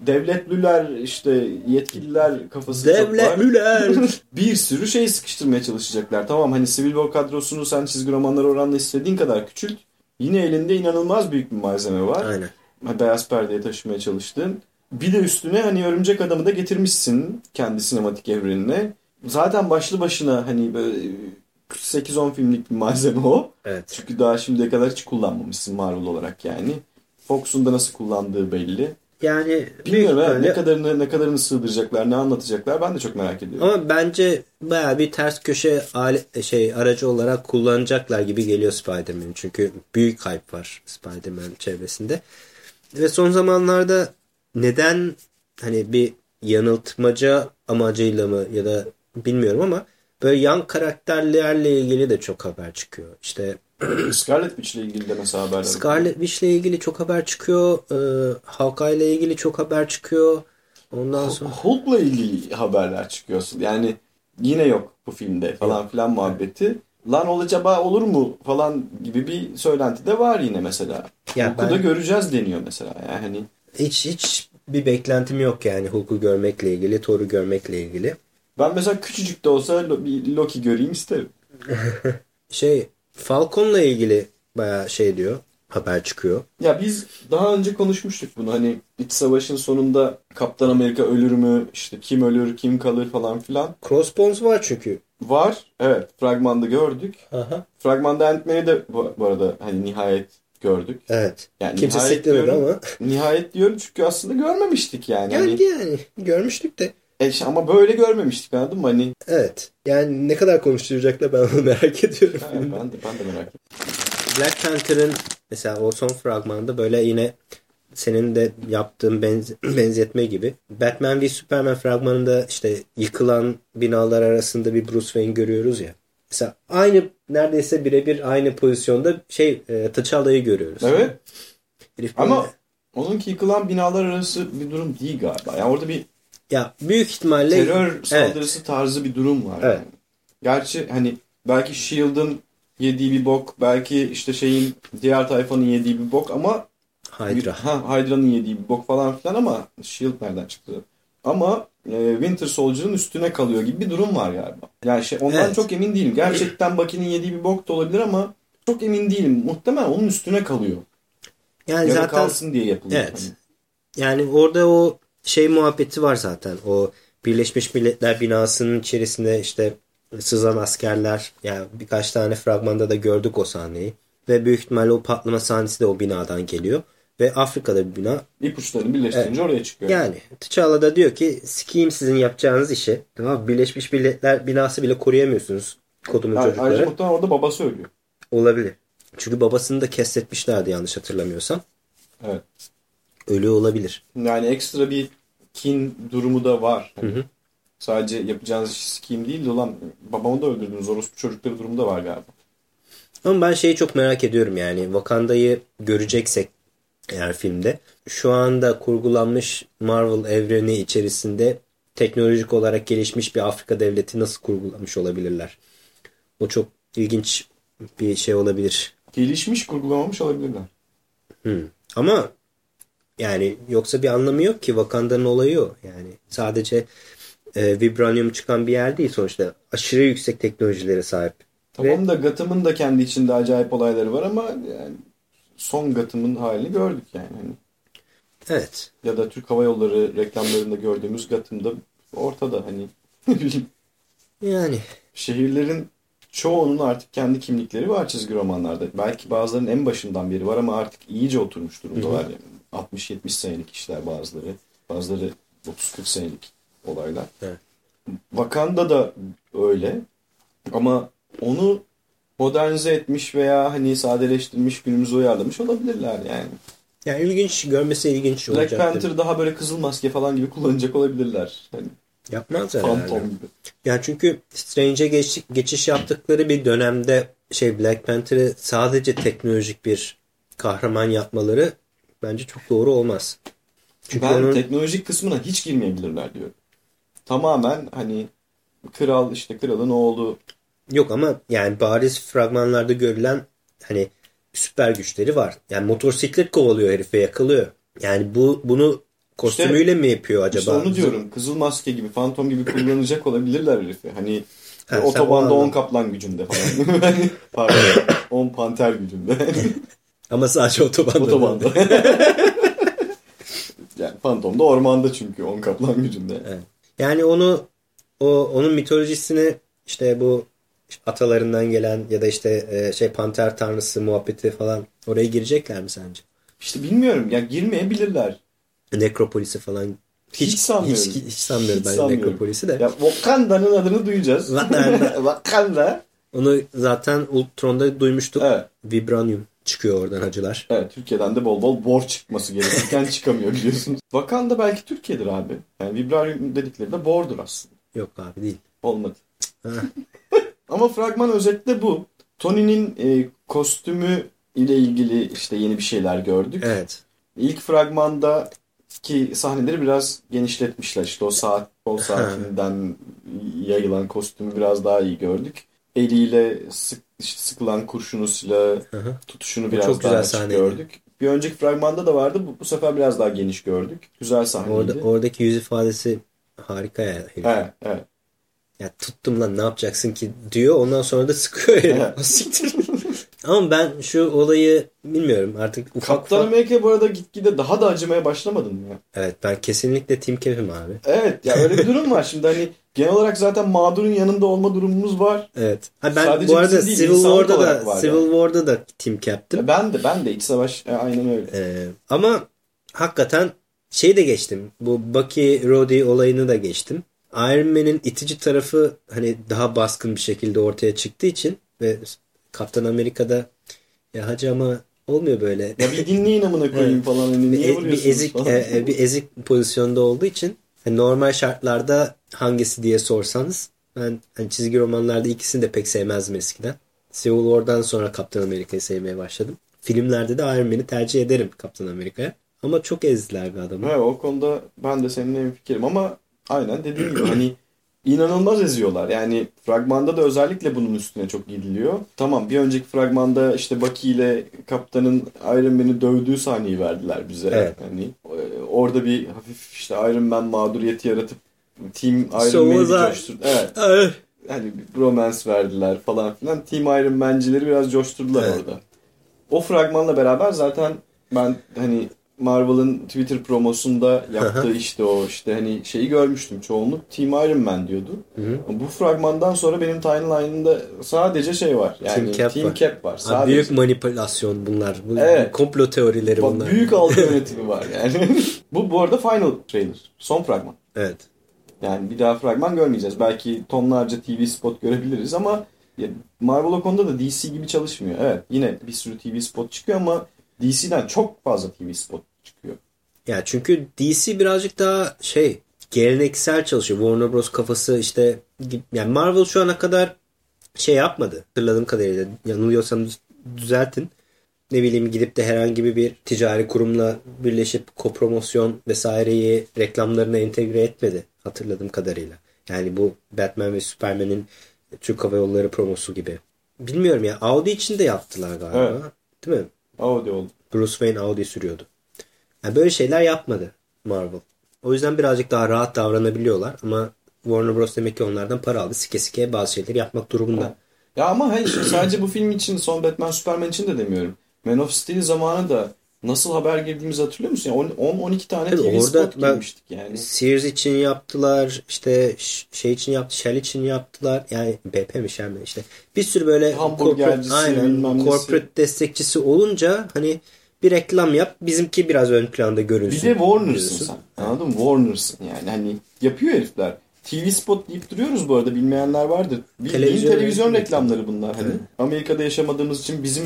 devletlüler işte yetkililer kafası. Devletliler. bir sürü şey sıkıştırmaya çalışacaklar. Tamam hani Civil War kadrosunu sen çizgi romanlar oranla istediğin kadar küçült. Yine elinde inanılmaz büyük bir malzeme var. Aynen. Beyaz perdeye taşımaya çalıştığın. Bir de üstüne hani Örümcek Adam'ı da getirmişsin kendi sinematik evrenine. Zaten başlı başına hani böyle 8-10 filmlik bir malzeme o. Evet. Çünkü daha şimdiye kadar hiç kullanmamışsın Marvel olarak yani. Fox'un da nasıl kullandığı belli. Yani Bilmiyorum büyük ha, ne kadarını ne kadarını sığdıracaklar, ne anlatacaklar ben de çok merak ediyorum. Ama bence baya bir ters köşe alet, şey aracı olarak kullanacaklar gibi geliyor Spider-Man. Çünkü büyük hype var Spider-Man çevresinde. Ve son zamanlarda neden hani bir yanıltmaca amacıyla mı ya da bilmiyorum ama böyle yan karakterlerle ilgili de çok haber çıkıyor. İşte Scarlet Witch ile ilgili de mesela haberler. Scarlet Witch ile ilgili çok haber çıkıyor. Ee, Hawkeye ile ilgili çok haber çıkıyor. Ondan sonra Hulk'la ilgili haberler çıkıyor. Yani yine yok bu filmde falan filan muhabbeti. Lan ol acaba olur mu falan gibi bir söylenti de var yine mesela. Ya Hulk'u ben- da göreceğiz deniyor mesela. Yani hani hiç hiç bir beklentim yok yani Hulk'u görmekle ilgili, Thor'u görmekle ilgili. ben mesela küçücük de olsa bir Loki göreyim isterim. Şey Falcon'la ilgili bayağı şey diyor. Haber çıkıyor. Ya biz daha önce konuşmuştuk bunu hani iç savaşın sonunda Kaptan Amerika ölür mü işte kim ölür kim kalır falan filan. Crossbones var çünkü. Var evet fragmanda gördük. Aha. Fragmanda Ant-Man'i de bu, bu arada hani nihayet gördük. Evet. Yani Kimse diyorum. ama. Nihayet diyorum çünkü aslında görmemiştik yani. Hani- Yani, yani görmüştük de. E, işte ama böyle görmemiştik anladın mı? Hani Evet. Yani ne kadar konuşturacaklar ben onu merak ediyorum. evet, ben de ben de merak ettim. Black Panther'ın mesela o son fragmanda böyle yine senin de yaptığın benz- benzetme gibi. Batman v Superman fragmanında işte yıkılan binalar arasında bir Bruce Wayne görüyoruz ya. Mesela aynı neredeyse birebir aynı pozisyonda şey e, T'Challa'yı görüyoruz. Evet Herif ama onunki yıkılan binalar arası bir durum değil galiba. Yani orada bir ya büyük ihtimalle terör Evet. saldırısı tarzı bir durum var. Evet. Yani. Gerçi hani belki Shield'ın yediği bir bok, belki işte şeyin diğer tayfanın yediği bir bok ama Hydra. Ha, Hydra'nın yediği bir bok falan filan ama Shield nereden çıktı? Ama e, Winter Soldier'ın üstüne kalıyor gibi bir durum var galiba. Yani şey, ondan Evet. çok emin değilim. Gerçekten Bucky'nin yediği bir bok da olabilir ama çok emin değilim. Muhtemelen onun üstüne kalıyor. Yani ya zaten kalsın diye yapılıyor. Evet. Hani. Yani orada o şey muhabbeti var zaten. O Birleşmiş Milletler binasının içerisinde işte sızan askerler yani birkaç tane fragmanda da gördük o sahneyi. Ve büyük ihtimalle o patlama sahnesi de o binadan geliyor. Ve Afrika'da bir bina. İpuçlarını birleştirince oraya çıkıyor. Yani T'Challa da diyor ki sikeyim sizin yapacağınız işi. Tamam? Birleşmiş Milletler binası bile koruyamıyorsunuz kodumun Yani çocukları. ayrıca muhtemelen orada baba söylüyor. Olabilir. Çünkü babasını da kesletmişlerdi yanlış hatırlamıyorsam. Evet. Ölü olabilir. Yani ekstra bir kin durumu da var. Hani Hı hı. Sadece yapacağınız iş sikeyim değil de ulan babamı da öldürdünüz orospu çocukları durumu da var galiba. Ama ben şeyi çok merak ediyorum yani Wakanda'yı göreceksek eğer filmde şu anda kurgulanmış Marvel evreni içerisinde teknolojik olarak gelişmiş bir Afrika devleti nasıl kurgulamış olabilirler? O çok ilginç bir şey olabilir. Gelişmiş kurgulamamış olabilirler. Hmm. Ama yani yoksa bir anlamı yok ki Wakanda'nın olayı o. Yani sadece e, vibranium çıkan bir yer değil sonuçta. Aşırı yüksek teknolojilere sahip. Tamam da Gotham'ın da kendi içinde acayip olayları var ama yani son Gotham'ın halini gördük yani. Hani Evet. ya da Türk Hava Yolları reklamlarında gördüğümüz Gotham'da ortada hani Yani şehirlerin çoğunun artık kendi kimlikleri var çizgi romanlarda. Belki bazılarının en başından beri var ama artık iyice oturmuş durumdalar. Yani 60-70 senelik işler bazıları. Bazıları 30-40 senelik olaylar. Evet. Wakanda da öyle. Ama onu modernize etmiş veya hani sadeleştirmiş günümüze uyarlamış olabilirler yani. yani ilginç görmesi ilginç Black olacak. Panther daha böyle kızıl maske falan gibi kullanacak olabilirler. Hani Yapmaz herhalde. Phantom gibi. Yani çünkü Strange'e geç, geçiş yaptıkları bir dönemde şey Black Panther'ı sadece teknolojik bir kahraman yapmaları bence çok doğru olmaz. Çünkü ben onun teknolojik kısmına hiç girmeyebilirler diyorum. Tamamen hani kral işte kralın oğlu yok ama yani bariz fragmanlarda görülen hani süper güçleri var. Yani motosiklet kovalıyor herif ve yakalıyor. Yani bu bunu kostümüyle mi yapıyor acaba? işte onu diyorum. Kızıl maske gibi, fantom gibi kullanacak olabilirler herifi. Hani Ha, otobanda o 10 anlam- kaplan gücünde falan. Hani, Pardon. 10 panter gücünde. Ama sadece otobanda. Otobanda. yani fantom da ormanda çünkü 10 kaplan gücünde. Evet. Yani onu o onun mitolojisini işte bu atalarından gelen ya da işte e, şey panter tanrısı muhabbeti falan oraya girecekler mi sence? İşte bilmiyorum ya girmeyebilirler. Nekropolis'i falan Hiç sanmıyorum. Hiç, hiç sanmıyorum Hiç ben sanmıyorum. Nekropolis'i de. Ya Wakanda'nın adını duyacağız. Wakanda. Wakanda. Onu zaten Ultron'da duymuştuk. Evet. Vibranium çıkıyor oradan hacılar. Evet Türkiye'den de bol bol bor çıkması gerekirken çıkamıyor biliyorsunuz. Wakanda belki Türkiye'dir abi. Yani vibranium dedikleri de bordur aslında. Yok abi değil. Olmadı. Ama fragman özetle bu. Tony'nin e, kostümü ile ilgili işte yeni bir şeyler gördük. Evet. İlk fragmanda ki sahneleri biraz genişletmişler. İşte o saat, kol saatinden yayılan kostümü biraz daha iyi gördük. Eliyle sık, işte sıkılan kurşunu silahı Hı hı. tutuşunu biraz çok daha güzel sahneydi. gördük. Bir önceki fragmanda da vardı. Bu, bu sefer biraz daha geniş gördük. Güzel sahneydi. Orada, oradaki yüz ifadesi harika ya. herif. Evet, evet. Ya tuttum lan ne yapacaksın ki diyor. Ondan sonra da sıkıyor. Evet. O siktir. Ama ben şu olayı bilmiyorum artık ufak Kaptan ufak. Amerika bu arada gitgide daha da acımaya başlamadın mı ya? Evet ben kesinlikle Team Cap'im abi. Evet ya öyle bir durum var. Şimdi hani genel olarak zaten mağdurun yanında olma durumumuz var. Evet. Ha ben Sadece bu arada değil, Civil War'da da Civil yani. War'da da Team Cap'tim. Ben de ben de iç savaş e, aynen öyle. Ee, ama hakikaten şey de geçtim. Bu Bucky Rhodey olayını da geçtim. Iron Man'in itici tarafı hani daha baskın bir şekilde ortaya çıktığı için ve Kaptan Amerika'da ya hacı ama olmuyor böyle. Ya bir dinleyin amına koyayım falan hani bir, niye e- bir vuruyorsunuz ezik falan. e, e, bir ezik pozisyonda olduğu için hani normal şartlarda hangisi diye sorsanız ben hani çizgi romanlarda ikisini de pek sevmezdim eskiden. Civil War'dan sonra Kaptan Amerika'yı sevmeye başladım. Filmlerde de Iron Man'i tercih ederim Kaptan Amerika'ya. Ama çok ezdiler bir adamı. Evet, o konuda ben de seninle fikrim ama aynen dediğim gibi hani inanılmaz eziyorlar. Yani fragmanda da özellikle bunun üstüne çok gidiliyor. Tamam bir önceki fragmanda işte Bucky ile kaptanın Iron Man'i dövdüğü sahneyi verdiler bize. Evet. Hani e, orada bir hafif işte Iron Man mağduriyeti yaratıp Team Iron Man'i coşturdu. Evet. Ah, Hani bir romance verdiler falan filan. Team Iron Man'cileri biraz coşturdular Evet. orada. O fragmanla beraber zaten ben hani Marvel'ın Twitter promosunda yaptığı işte o işte hani şeyi görmüştüm. Çoğunluk Team Iron Man diyordu. Hı hı. Bu fragmandan sonra benim timeline'ımda sadece şey var. Yani Team Team Cap Cap, var. var. Abi Sadece. büyük manipülasyon bunlar. Bu Evet. komplo teorileri Bak, bunlar. büyük algı yönetimi var yani. bu bu arada final trailer. Son fragman. Evet. Yani bir daha fragman görmeyeceğiz. Belki tonlarca TV spot görebiliriz ama Marvel o konuda da DC gibi çalışmıyor. Evet yine bir sürü TV spot çıkıyor ama DC'den çok fazla TV spot çıkıyor. Ya çünkü DC birazcık daha şey geleneksel çalışıyor. Warner Bros kafası işte yani Marvel şu ana kadar şey yapmadı. Hatırladığım kadarıyla yanılıyorsam düz- düzeltin. Ne bileyim gidip de herhangi bir ticari kurumla birleşip kopromosyon vesaireyi reklamlarına entegre etmedi hatırladığım kadarıyla. Yani bu Batman ve Superman'in Türk Hava Yolları promosu gibi. Bilmiyorum ya Audi için de yaptılar galiba. Evet. Değil mi? Audi oldu. Bruce Wayne Audi sürüyordu. Yani böyle şeyler yapmadı Marvel. O yüzden birazcık daha rahat davranabiliyorlar ama Warner Bros. demek ki onlardan para aldı. Sike sike bazı şeyleri yapmak durumunda. Ya ama hayır sadece bu film için son Batman Superman için de demiyorum. Man of Steel zamanı da nasıl haber girdiğimizi hatırlıyor musun? Yani 10-12 tane Tabii TV orada spot girmiştik yani. Sears için yaptılar. işte şey için yaptı. Shell için yaptılar. Yani BP mi Shell mi işte. Bir sürü böyle Hamburgercisi, aynen, corporate destekçisi olunca hani bir reklam yap. Bizimki biraz ön planda görünsün. Bir de Warner'sın sen. Anladın mı? Warner'sın yani. Hani yapıyor herifler. TV spot deyip duruyoruz bu arada. Bilmeyenler vardır. Bildiğin Televizyon televizyon, reklamları bunlar. Hani Evet. Amerika'da yaşamadığımız için bizim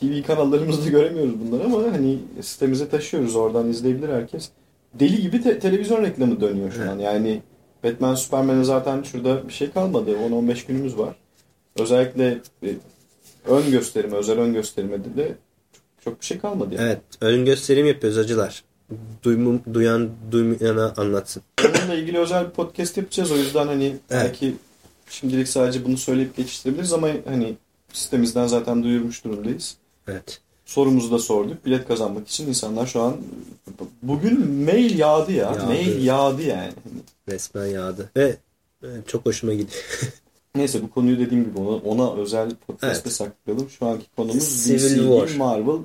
TV kanallarımızda göremiyoruz bunları ama hani sitemize taşıyoruz. Oradan izleyebilir herkes. Deli gibi te- televizyon reklamı dönüyor şu Evet. an. Yani Batman Superman'e zaten şurada bir şey kalmadı. 10-15 günümüz var. Özellikle e, ön gösterime, özel ön gösterime de çok, bir şey kalmadı yani. Evet. Ön gösterim yapıyoruz acılar. Duymum, duyan duymayana anlatsın. Bununla ilgili özel bir podcast yapacağız. O yüzden hani belki şimdilik sadece bunu söyleyip geçiştirebiliriz ama hani sitemizden zaten duyurmuş durumdayız. Evet. Sorumuzu da sorduk. Bilet kazanmak için insanlar şu an bugün mail yağdı ya. Yağdı. Mail yağdı yani. Resmen yağdı. Ve e, çok hoşuma gidiyor. Neyse bu konuyu dediğim gibi ona, ona özel podcast'te Evet. saklayalım. Şu anki konumuz Civil DC, War. Marvel,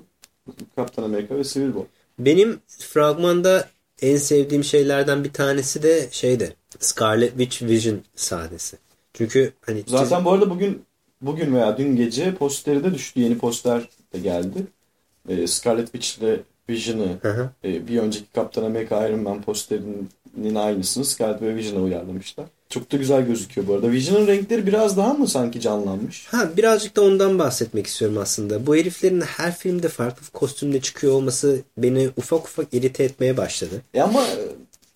Kaptan Amerika ve Civil War. Benim fragmanda en sevdiğim şeylerden bir tanesi de şeydi. Scarlet Witch Vision sahnesi. Çünkü hani Zaten bu arada bugün bugün veya dün gece posteri de düştü. Yeni poster de geldi. Ee, Scarlet Witch ile Vision'ı e, bir önceki Kaptan Amerika Iron Man posterinin aynısını Scarlet ve Vision'a uyarlamışlar. Çok da güzel gözüküyor bu arada. Vision'ın renkleri biraz daha mı sanki canlanmış? Ha birazcık da ondan bahsetmek istiyorum aslında. Bu heriflerin her filmde farklı kostümle çıkıyor olması beni ufak ufak irite etmeye başladı. E ama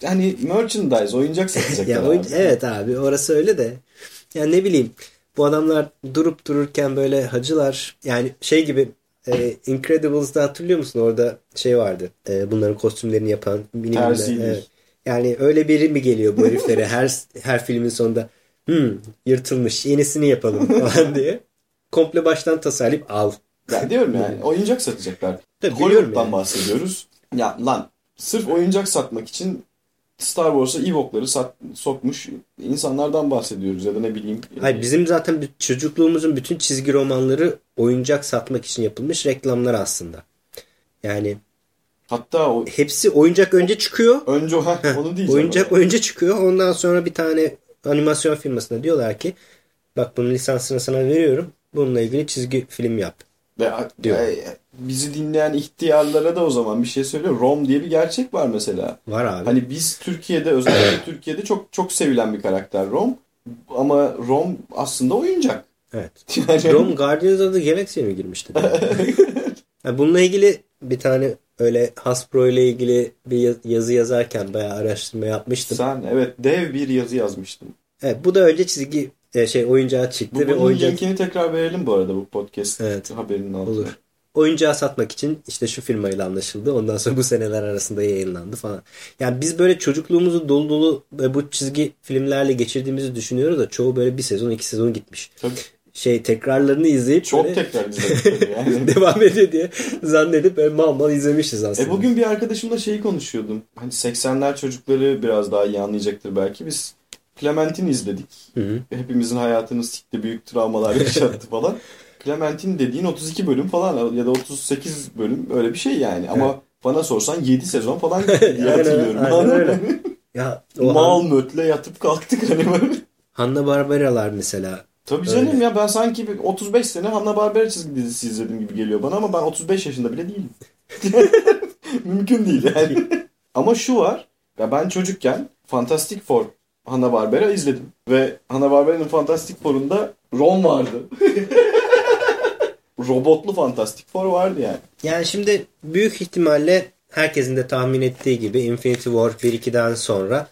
e, hani merchandise, oyuncak satacaklar ya abi. evet abi orası öyle de. Ya ne bileyim bu adamlar durup dururken böyle hacılar yani şey gibi e, Incredibles'da hatırlıyor musun? Orada şey vardı. E, bunların kostümlerini yapan mini- evet. Yani öyle biri mi geliyor bu heriflere her her filmin sonunda hmm, yırtılmış yenisini yapalım falan diye. Komple baştan tasarlayıp al. Ya diyorum yani oyuncak satacaklar. Tabii Hollywood'dan yani. bahsediyoruz. Ya lan sırf oyuncak satmak için Star Wars'a Ewok'ları sat, sokmuş insanlardan bahsediyoruz ya da ne bileyim. Hayır, bizim zaten çocukluğumuzun bütün çizgi romanları oyuncak satmak için yapılmış reklamlar aslında. Yani Hatta o hepsi oyuncak önce çıkıyor. önce heh, onu diyeceğim. Oyuncak önce çıkıyor. Ondan sonra bir tane animasyon firmasına diyorlar ki bak bunun lisansını sana veriyorum. Bununla ilgili çizgi film yap. Ve, diyor. e, bizi dinleyen ihtiyarlara da o zaman bir şey söylüyor. Rom diye bir gerçek var mesela. Var abi. Hani biz Türkiye'de özellikle Türkiye'de çok çok sevilen bir karakter Rom. Ama Rom aslında oyuncak. evet. Yani Rom Guardians of the Galaxy'ye mi girmişti? Yani bununla ilgili bir tane öyle Hasbro ile ilgili bir yaz- yazı yazarken bayağı araştırma yapmıştım. sen evet dev bir yazı yazmıştın. Evet, bu da önce çizgi e, şey oyuncağı Bu, çıktı ve bunun oyuncak linkini tekrar verelim bu arada bu podcast Evet. haberinin altına. olur. Oyuncağı satmak için işte şu firmayla anlaşıldı. Ondan sonra bu seneler arasında yayınlandı falan. Yani biz böyle çocukluğumuzu dolu dolu ve bu çizgi filmlerle geçirdiğimizi düşünüyoruz da çoğu böyle bir sezon iki sezon gitmiş. Tabii. Şey tekrarlarını izleyip Çok böyle tekrar izledim yani. devam ediyor diye zannedip böyle mal mal izlemişiz aslında. E bugün bir arkadaşımla şeyi konuşuyordum. Hani 80'ler çocukları biraz daha iyi anlayacaktır belki. Biz Clementine izledik. Hı hı. Hepimizin hayatını sikti, büyük travmalar yaşattı falan. Clementine dediğin 32 bölüm falan ya da 38 bölüm öyle bir şey yani. Ama bana sorsan 7 sezon falan diye Aynen, hatırlıyorum. aynen öyle. Ya Mal mötle yatıp kalktık hani böyle. Hanna Barberalar mesela. Tabii canım Öyle. ya ben sanki bir 35 sene Hanna-Barbera çizgi dizisi izledim gibi geliyor bana ama ben 35 yaşında bile değilim. Mümkün değil yani. ama şu var. Ya ben çocukken Fantastic Four Hanna-Barbera izledim. Ve Hanna-Barbera'nın Fantastic Four'unda Ron vardı. Robotlu Fantastic Four vardı yani. Yani şimdi büyük ihtimalle herkesin de tahmin ettiği gibi Infinity War 1-2'den sonra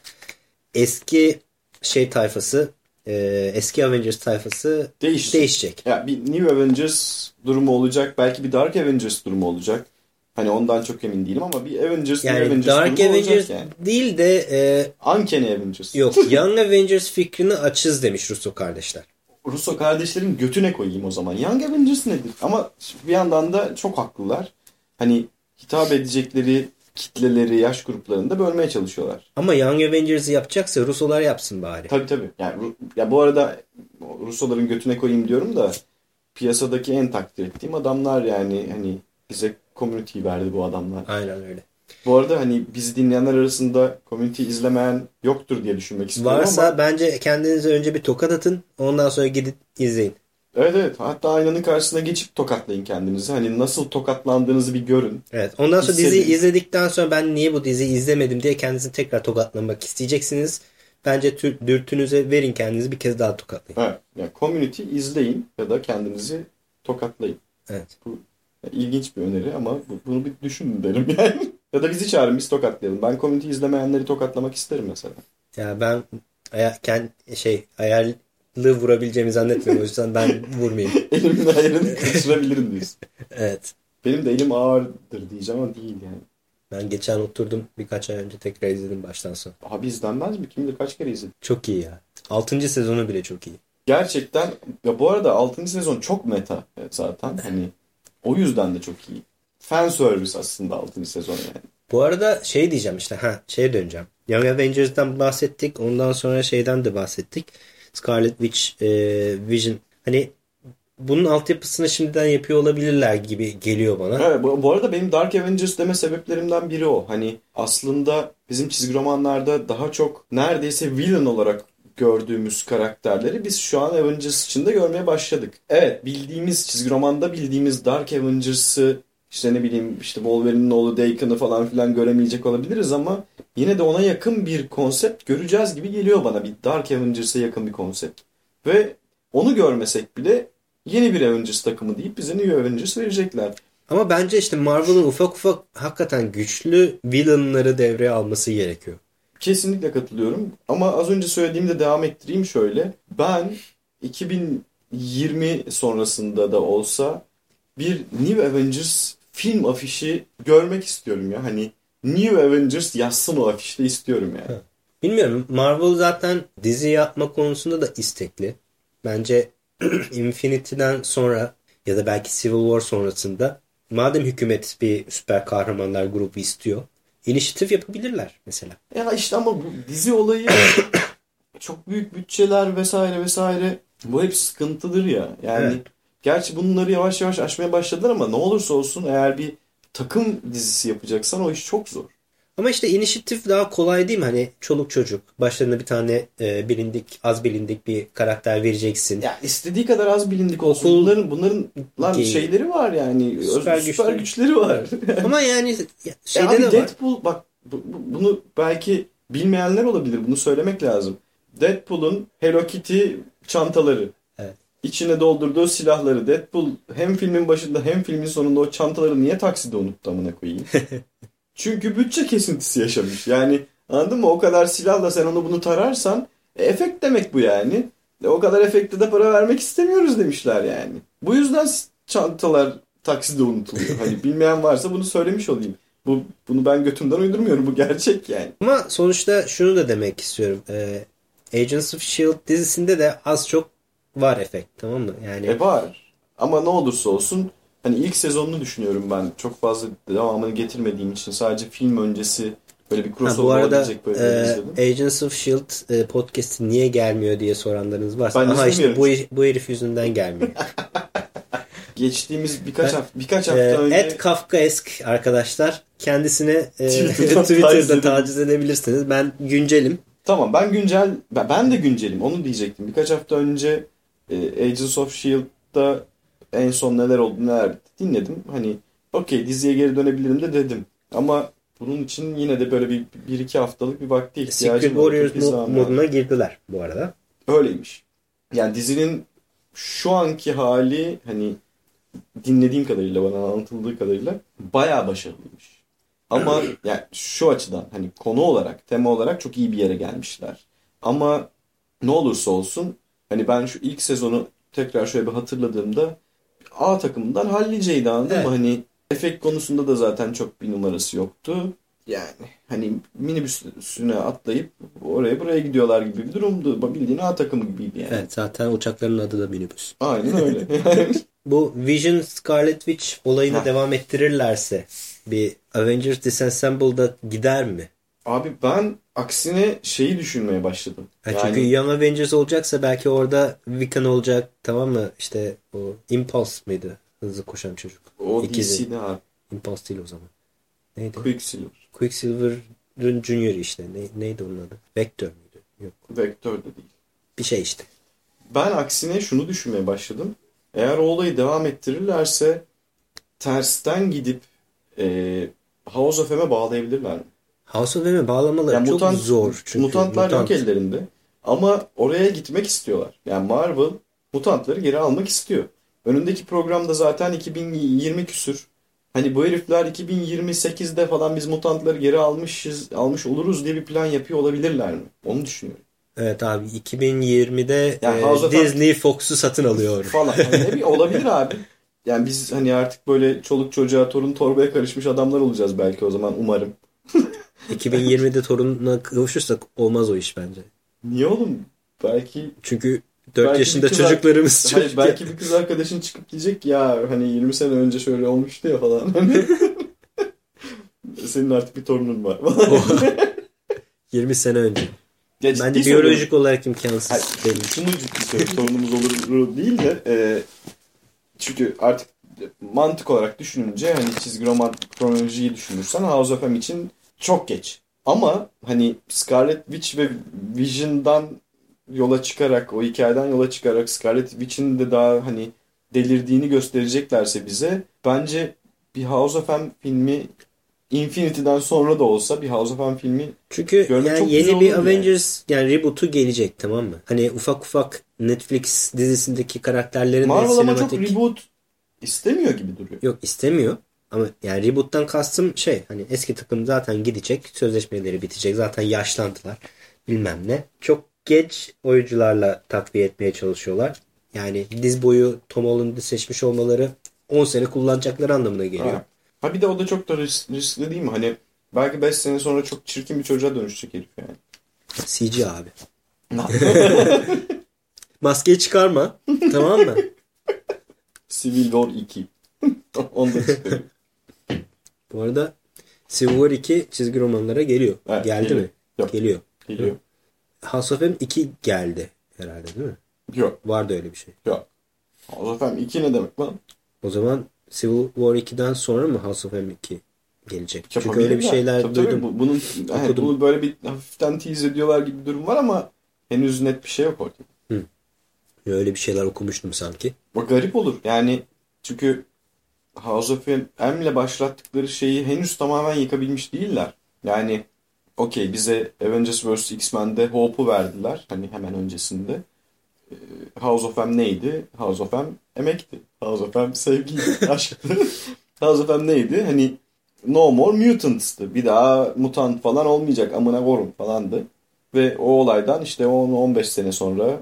eski şey tayfası e, eski Avengers tayfası Değişti. değişecek. Ya bir New Avengers durumu olacak. Belki bir Dark Avengers durumu olacak. Hani ondan çok emin değilim ama bir Avengers, New Yani Avengers Dark durumu Avengers olacak yani. değil de e, Uncanny Avengers. yok Young Avengers fikrini açız demiş Russo kardeşler. Russo kardeşlerin götüne koyayım o zaman. Young Avengers nedir? Ama bir yandan da çok haklılar. Hani hitap edecekleri kitleleri, yaş gruplarını da bölmeye çalışıyorlar. Ama Young Avengers'ı yapacaksa Russolar yapsın bari. Tabii tabii. Yani ya bu arada Russoların götüne koyayım diyorum da piyasadaki en takdir ettiğim adamlar yani hani bize community verdi bu adamlar. Aynen öyle. Bu arada hani bizi dinleyenler arasında community izlemeyen yoktur diye düşünmek istiyorum Varsa ama bence kendinize önce bir tokat atın. Ondan sonra gidip izleyin. Evet evet hatta aynanın karşısına geçip tokatlayın kendinizi. Hani nasıl tokatlandığınızı bir görün. Evet. Ondan sonra Hissedin. diziyi izledikten sonra ben niye bu diziyi izlemedim diye kendinizi tekrar tokatlamak isteyeceksiniz. Bence dürtünüze verin kendinizi bir kez daha tokatlayın. Evet. Yani community izleyin ya da kendinizi tokatlayın. Evet. Bu ilginç bir öneri ama bu- bunu bir düşünün derim yani. ya da bizi çağırın biz tokatlayalım. Ben community izlemeyenleri tokatlamak isterim mesela. Ya ben aya, kend, şey ayarlı vurabileceğimi zannetmiyorum. O yüzden ben vurmayayım. Elimin ayarını kaçırabilirim diyorsun. Evet. Benim de elim ağırdır diyeceğim ama değil yani. Ben geçen oturdum birkaç ay önce tekrar izledim baştan sona. Abi izlenmez mi? Kim bilir kaç kere izledim. Çok iyi ya. 6. sezonu bile çok iyi. Gerçekten ya bu arada 6. sezon çok meta zaten. Hani o yüzden de çok iyi. Fan service aslında 6. sezon yani. Bu arada şey diyeceğim işte ha şeye döneceğim. Young Avengers'dan bahsettik. Ondan sonra şeyden de bahsettik. Scarlet Witch, e, Vision. Hani bunun altyapısını şimdiden yapıyor olabilirler gibi geliyor bana. Evet, bu, bu arada benim Dark Avengers deme sebeplerimden biri o. Hani aslında bizim çizgi romanlarda daha çok neredeyse villain olarak gördüğümüz karakterleri biz şu an Avengers içinde görmeye başladık. Evet bildiğimiz çizgi romanda bildiğimiz Dark Avengers'ı işte ne bileyim işte Wolverine'in oğlu Dacon'ı falan filan göremeyecek olabiliriz ama yine de ona yakın bir konsept göreceğiz gibi geliyor bana. Bir Dark Avengers'a yakın bir konsept. Ve onu görmesek bile yeni bir Avengers takımı deyip bize New Avengers verecekler. Ama bence işte Marvel'ın ufak ufak hakikaten güçlü villainları devreye alması gerekiyor. Kesinlikle katılıyorum. Ama az önce söylediğimde devam ettireyim şöyle. Ben 2020 sonrasında da olsa bir New Avengers film afişi görmek istiyorum ya. Hani New Avengers yazsın o afişte istiyorum yani. Bilmiyorum. Marvel zaten dizi yapma konusunda da istekli. Bence Infinity'den sonra ya da belki Civil War sonrasında madem hükümet bir süper kahramanlar grubu istiyor inisiyatif yapabilirler mesela. Ya işte ama bu dizi olayı çok büyük bütçeler vesaire vesaire bu hep sıkıntıdır ya. Yani Evet. gerçi bunları yavaş yavaş aşmaya başladılar ama ne olursa olsun eğer bir takım dizisi yapacaksan o iş çok zor. Ama işte inisiyatif daha kolay değil mi? Hani çoluk çocuk başlarına bir tane e, bilindik az bilindik bir karakter vereceksin. Ya istediği kadar az bilindik olsun. Okul- Bunların bunların lan Ge- şeyleri var yani. Süper Süper, güçleri. güçleri var. Ama yani ya, Ya şeyde abi de var. Deadpool bak bu- bu- bunu belki bilmeyenler olabilir. Bunu söylemek lazım. Deadpool'un Hello Kitty çantaları. İçine doldurduğu silahları. Deadpool hem filmin başında hem filmin sonunda o çantaları niye takside unuttu amına koyayım? Çünkü bütçe kesintisi yaşamış. Yani anladın mı? O kadar silahla sen onu bunu tararsan e, efekt demek bu yani. E, o kadar efekte de para vermek istemiyoruz demişler yani. Bu yüzden çantalar takside unutuluyor. Hani bilmeyen varsa bunu söylemiş olayım. Bu bunu ben götümden uydurmuyorum. Bu gerçek yani. Ama sonuçta şunu da demek istiyorum. E, Agents of S.H.I.E.L.D. dizisinde de az çok var efekt tamam mı? Yani E var. Ama ne olursa olsun hani ilk sezonunu düşünüyorum ben. Çok fazla devamını getirmediğim için sadece film öncesi böyle bir Ha, crossover bu arada olabilecek bölümleri e, izledim. Agents of S.H.I.E.L.D. e, podcast'i niye gelmiyor diye soranlarınız varsa. Ben Aha işte bu, bu herif yüzünden gelmiyor. Geçtiğimiz birkaç Ben- hafta birkaç hafta e, önce Ed Kafkaesk arkadaşlar kendisine e, Twitter'da taciz edebilirsiniz. Ben güncelim. Tamam ben güncel ben de güncelim onu diyecektim. Birkaç hafta önce e, Agents of S.H.I.E.L.D'da en son neler oldu neler bitti dinledim. Hani okey diziye geri dönebilirim de dedim. Ama bunun için yine de böyle bir, bir iki haftalık bir vakti ihtiyacım Secret var. Warriors mo- lazım. moduna girdiler bu arada. Öyleymiş. Yani dizinin şu anki hali hani dinlediğim kadarıyla bana anlatıldığı kadarıyla bayağı başarılıymış. Ama yani şu açıdan hani konu olarak, tema olarak çok iyi bir yere gelmişler. Ama ne olursa olsun hani ben şu ilk sezonu tekrar şöyle bir hatırladığımda A takımından halliceydi anladın Evet. mı? Hani efekt konusunda da zaten çok bir numarası yoktu. Yani hani minibüsüne atlayıp oraya buraya gidiyorlar gibi bir durumdu. Bildiğin A takımı gibiydi yani. Evet zaten uçakların adı da minibüs. Aynen öyle. Bu Vision Scarlet Witch olayını Heh. devam ettirirlerse bir Avengers Disassembled'a gider mi? Abi ben aksine şeyi düşünmeye başladım. Ha, Yani Çünkü Young Avengers olacaksa belki orada Wiccan olacak tamam mı? İşte o Impulse mıydı? Hızlı koşan çocuk. o ikizi. DC'de abi. Impulse değil o zaman. Neydi? Quicksilver. Quicksilver'ın Junior işte. Ne, neydi onun adı? Vector muydu? Yok. Vektör de değil. Bir şey işte. Ben aksine şunu düşünmeye başladım. Eğer o olayı devam ettirirlerse tersten gidip e, House of M'e bağlayabilirler mi? House of bağlamaları Yani çok mutant- zor. Çünkü Mutantlar mutant. yok ellerinde. Ama oraya gitmek istiyorlar. Yani Marvel mutantları geri almak istiyor. Önündeki programda zaten 2020 küsür. Hani bu herifler 2028'de falan biz mutantları geri almışız, almış oluruz diye bir plan yapıyor olabilirler mi? Onu düşünüyorum. Evet abi 2020'de Yani e, Disney Fox'u satın alıyor. Falan. Hani ne olabilir abi. Yani biz hani artık böyle çoluk çocuğa torun torbaya karışmış adamlar olacağız belki o zaman umarım. 2020'de torununa kavuşursak olmaz o iş bence. Niye oğlum? Belki Çünkü 4 Belki yaşında kız- çocuklarımız Hayır, çocuk. belki bir kız arkadaşın çıkıp diyecek ya hani 20 sene önce şöyle olmuştu ya falan. Senin artık bir torunun var. Oha. 20 sene önce. Ya Bence söylüyorum. biyolojik olarak imkansız. Hayır, değil. şunu ciddi söylüyorum. Torunumuz olur değil de e, çünkü artık mantık olarak düşününce hani çizgi roman kronolojiyi düşünürsen House of M için çok geç. Ama hani Scarlet Witch ve Vision'dan yola çıkarak o hikayeden yola çıkarak Scarlet Witch'in de daha hani delirdiğini göstereceklerse bize bence bir House of M filmi Infinity'den sonra da olsa bir House of M filmi Çünkü yani çok yeni bir Avengers yani. reboot'u gelecek tamam mı? Hani ufak ufak Netflix dizisindeki karakterlerin Marvel ama çok sinematik- reboot istemiyor gibi duruyor. Yok istemiyor. Ama yani reboot'tan kastım şey hani eski takım zaten gidecek. Sözleşmeleri bitecek. Zaten yaşlandılar. Bilmem ne. Çok geç oyuncularla takviye etmeye çalışıyorlar. Yani diz boyu Tom Holland'ı seçmiş olmaları 10 sene kullanacakları anlamına geliyor. Ha. ha bir de o da çok da risk- riskli değil mi? Hani belki 5 sene sonra çok çirkin bir çocuğa dönüşecek herif yani. CG abi. Maskeyi çıkarma. tamam mı? Civil War 2. Onu da çıkarıyor. Bu arada Civil War 2 çizgi romanlara geliyor. Evet, Geldi geliyor. mi? Yok. Geliyor. Geliyor. House of M 2 geldi herhalde değil mi? Yok. Vardı öyle bir şey. Yok. House of M 2 ne demek lan? O zaman Civil War 2'den sonra mı House of M 2 gelecek? Çünkü öyle bir şeyler Tabii tabii duydum. bu- bunun, Okudum. bunu böyle bir hafiften tease ediyorlar gibi bir durum var ama henüz net bir şey yok ortada. Öyle bir şeyler okumuştum sanki. O garip olur. Yani çünkü House of M ile başlattıkları şeyi henüz tamamen yıkabilmiş değiller. Yani okey bize Avengers vs. X-Men'de Hope'u verdiler. Hani hemen öncesinde. Ee, House of M neydi? House of M emekti. House of M sevgiydi, aşktı. House of M neydi? Hani No More Mutants'tı. Bir daha mutant falan olmayacak. Amına korum falandı. Ve o olaydan işte 10-15 sene sonra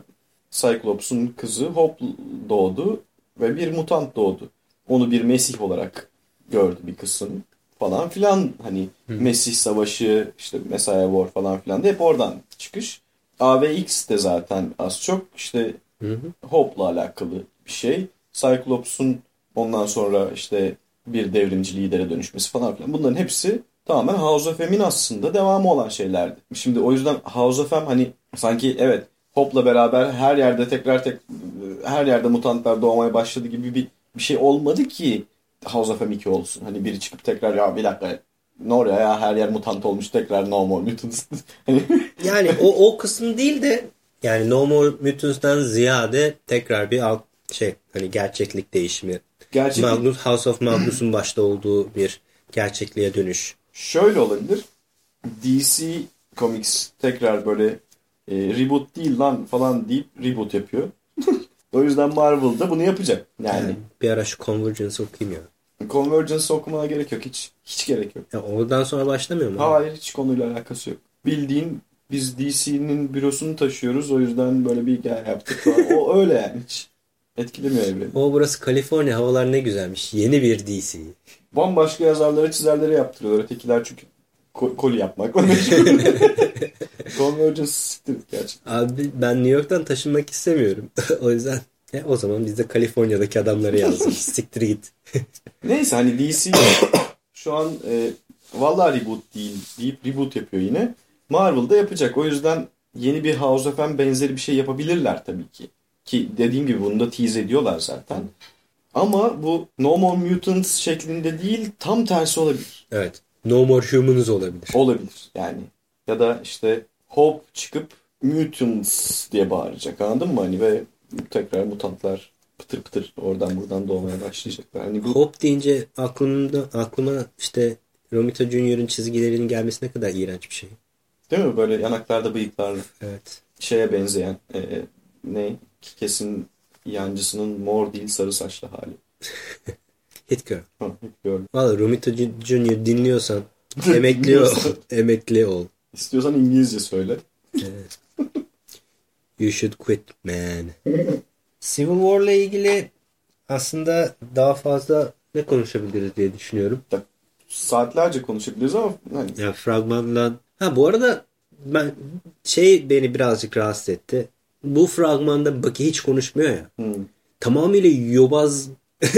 Cyclops'un kızı Hope doğdu ve bir mutant doğdu. Onu bir Mesih olarak gördü bir kısım falan filan. Hani Mesih Savaşı, işte Messiah War falan filan da hep oradan çıkış. A ve X de zaten az çok işte Hı hı. Hope'la alakalı bir şey. Cyclops'un ondan sonra işte bir devrimci lidere dönüşmesi falan filan. Bunların hepsi tamamen House of M'in aslında devamı olan şeylerdi. Şimdi o yüzden House of M hani sanki evet Hope'la beraber her yerde tekrar tek her yerde mutantlar doğmaya başladı gibi bir bir şey olmadı ki House of M 2 olsun. Hani biri çıkıp tekrar ya bir dakika ne oluyor ya her yer mutant olmuş tekrar no more mutants. hani Yani o, o kısım değil de yani No More Mutants'tan ziyade tekrar bir alt şey hani gerçeklik değişimi. gerçek Magnus House of Magnus'un başta olduğu bir gerçekliğe dönüş. Şöyle olabilir. DC Comics tekrar böyle e, reboot değil lan falan deyip reboot yapıyor. o yüzden Marvel da bunu yapacak. Yani Bir ara şu Convergence okuyayım ya. Convergence okumana gerek yok. Hiç hiç gerek yok. ya oradan sonra başlamıyor mu? Hayır hiç konuyla alakası yok. Bildiğin biz DC'nin bürosunu taşıyoruz. O yüzden böyle bir hikaye yaptık. O öyle yani hiç etkilemiyor evreni. O burası Kaliforniya havalar ne güzelmiş. Yeni bir DC. Bambaşka yazarlara çizerlere yaptırıyorlar. Ötekiler çünkü ko- koli yapmakla meşgul. Convergence siktir gerçekten. Abi ben New York'tan taşınmak istemiyorum. o yüzden e, o zaman biz de Kaliforniya'daki adamları yazdık. Siktir git. Neyse hani DC şu an e, vallahi reboot değil deyip reboot yapıyor yine. Marvel da yapacak. O yüzden yeni bir House of M benzeri bir şey yapabilirler tabii ki. Ki dediğim gibi bunu da tease ediyorlar zaten. Ama bu No More Mutants şeklinde değil tam tersi olabilir. Evet. No More Humans olabilir. Olabilir yani. Ya da işte Hope çıkıp Mutants diye bağıracak anladın mı? Hani ve tekrar mutantlar pıtır pıtır oradan buradan doğmaya başlayacaklar. Hani bu Hop deyince aklımda aklıma işte Romita Junior'ın çizgilerinin gelmesi ne kadar iğrenç bir şey. değil mi? Böyle yanaklarda bıyıklarla. Evet. şeye benzeyen e, ne kesin yancısının mor değil sarı saçlı hali. Hit Girl. Ha, gördüm. Valla Romita Junior dinliyorsan emekli ol. emekli ol. İstiyorsan İngilizce söyle. Evet. You should quit man. Civil War'la ilgili aslında daha fazla ne konuşabiliriz diye düşünüyorum. Saatlerce konuşabiliriz ama hani Ya fragmandan. Ha bu arada ben şey beni birazcık rahatsız etti. Bu fragmanda Bucky hiç konuşmuyor ya. hmm, Tamamıyla yobaz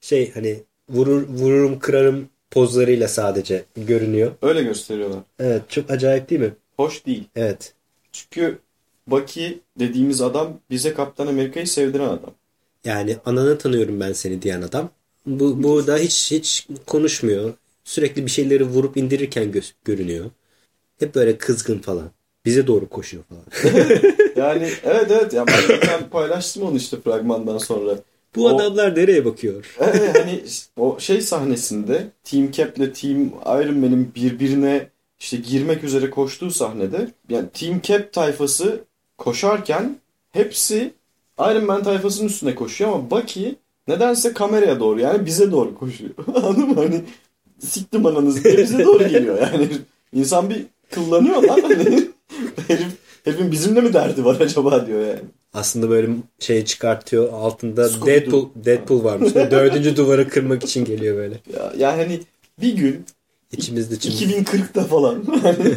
şey hani vurur vururum kırarım pozlarıyla sadece görünüyor. öyle gösteriyorlar. Evet çok acayip değil mi? Hoş değil. Evet. Çünkü Bucky dediğimiz adam bize Kaptan Amerika'yı sevdiren adam. Yani ananı tanıyorum ben seni diyen adam. Bu burada hiç hiç konuşmuyor. Sürekli bir şeyleri vurup indirirken gö- görünüyor. Hep böyle kızgın falan. Bize doğru koşuyor falan. Yani evet evet ya ben, ben paylaştım onu işte fragmandan sonra. Bu O- adamlar nereye bakıyor? Evet, hani o şey sahnesinde Team Cap'le Team Iron Man'in birbirine işte girmek üzere koştuğu sahnede yani Team Cap tayfası koşarken hepsi Iron Man tayfasının üstüne koşuyor ama Bucky nedense kameraya doğru yani bize doğru koşuyor. Anladın mı? Hani siktim ananızı diye bize doğru geliyor yani. insan bir kıllanıyor lan hani. Herif, herifin bizimle mi derdi var acaba diyor yani. Aslında böyle şey çıkartıyor altında. Deadpool, Deadpool varmış. Dördüncü duvarı kırmak için geliyor böyle. Ya, yani hani bir gün İçimizde içimizde. 2040'ta falan. Hani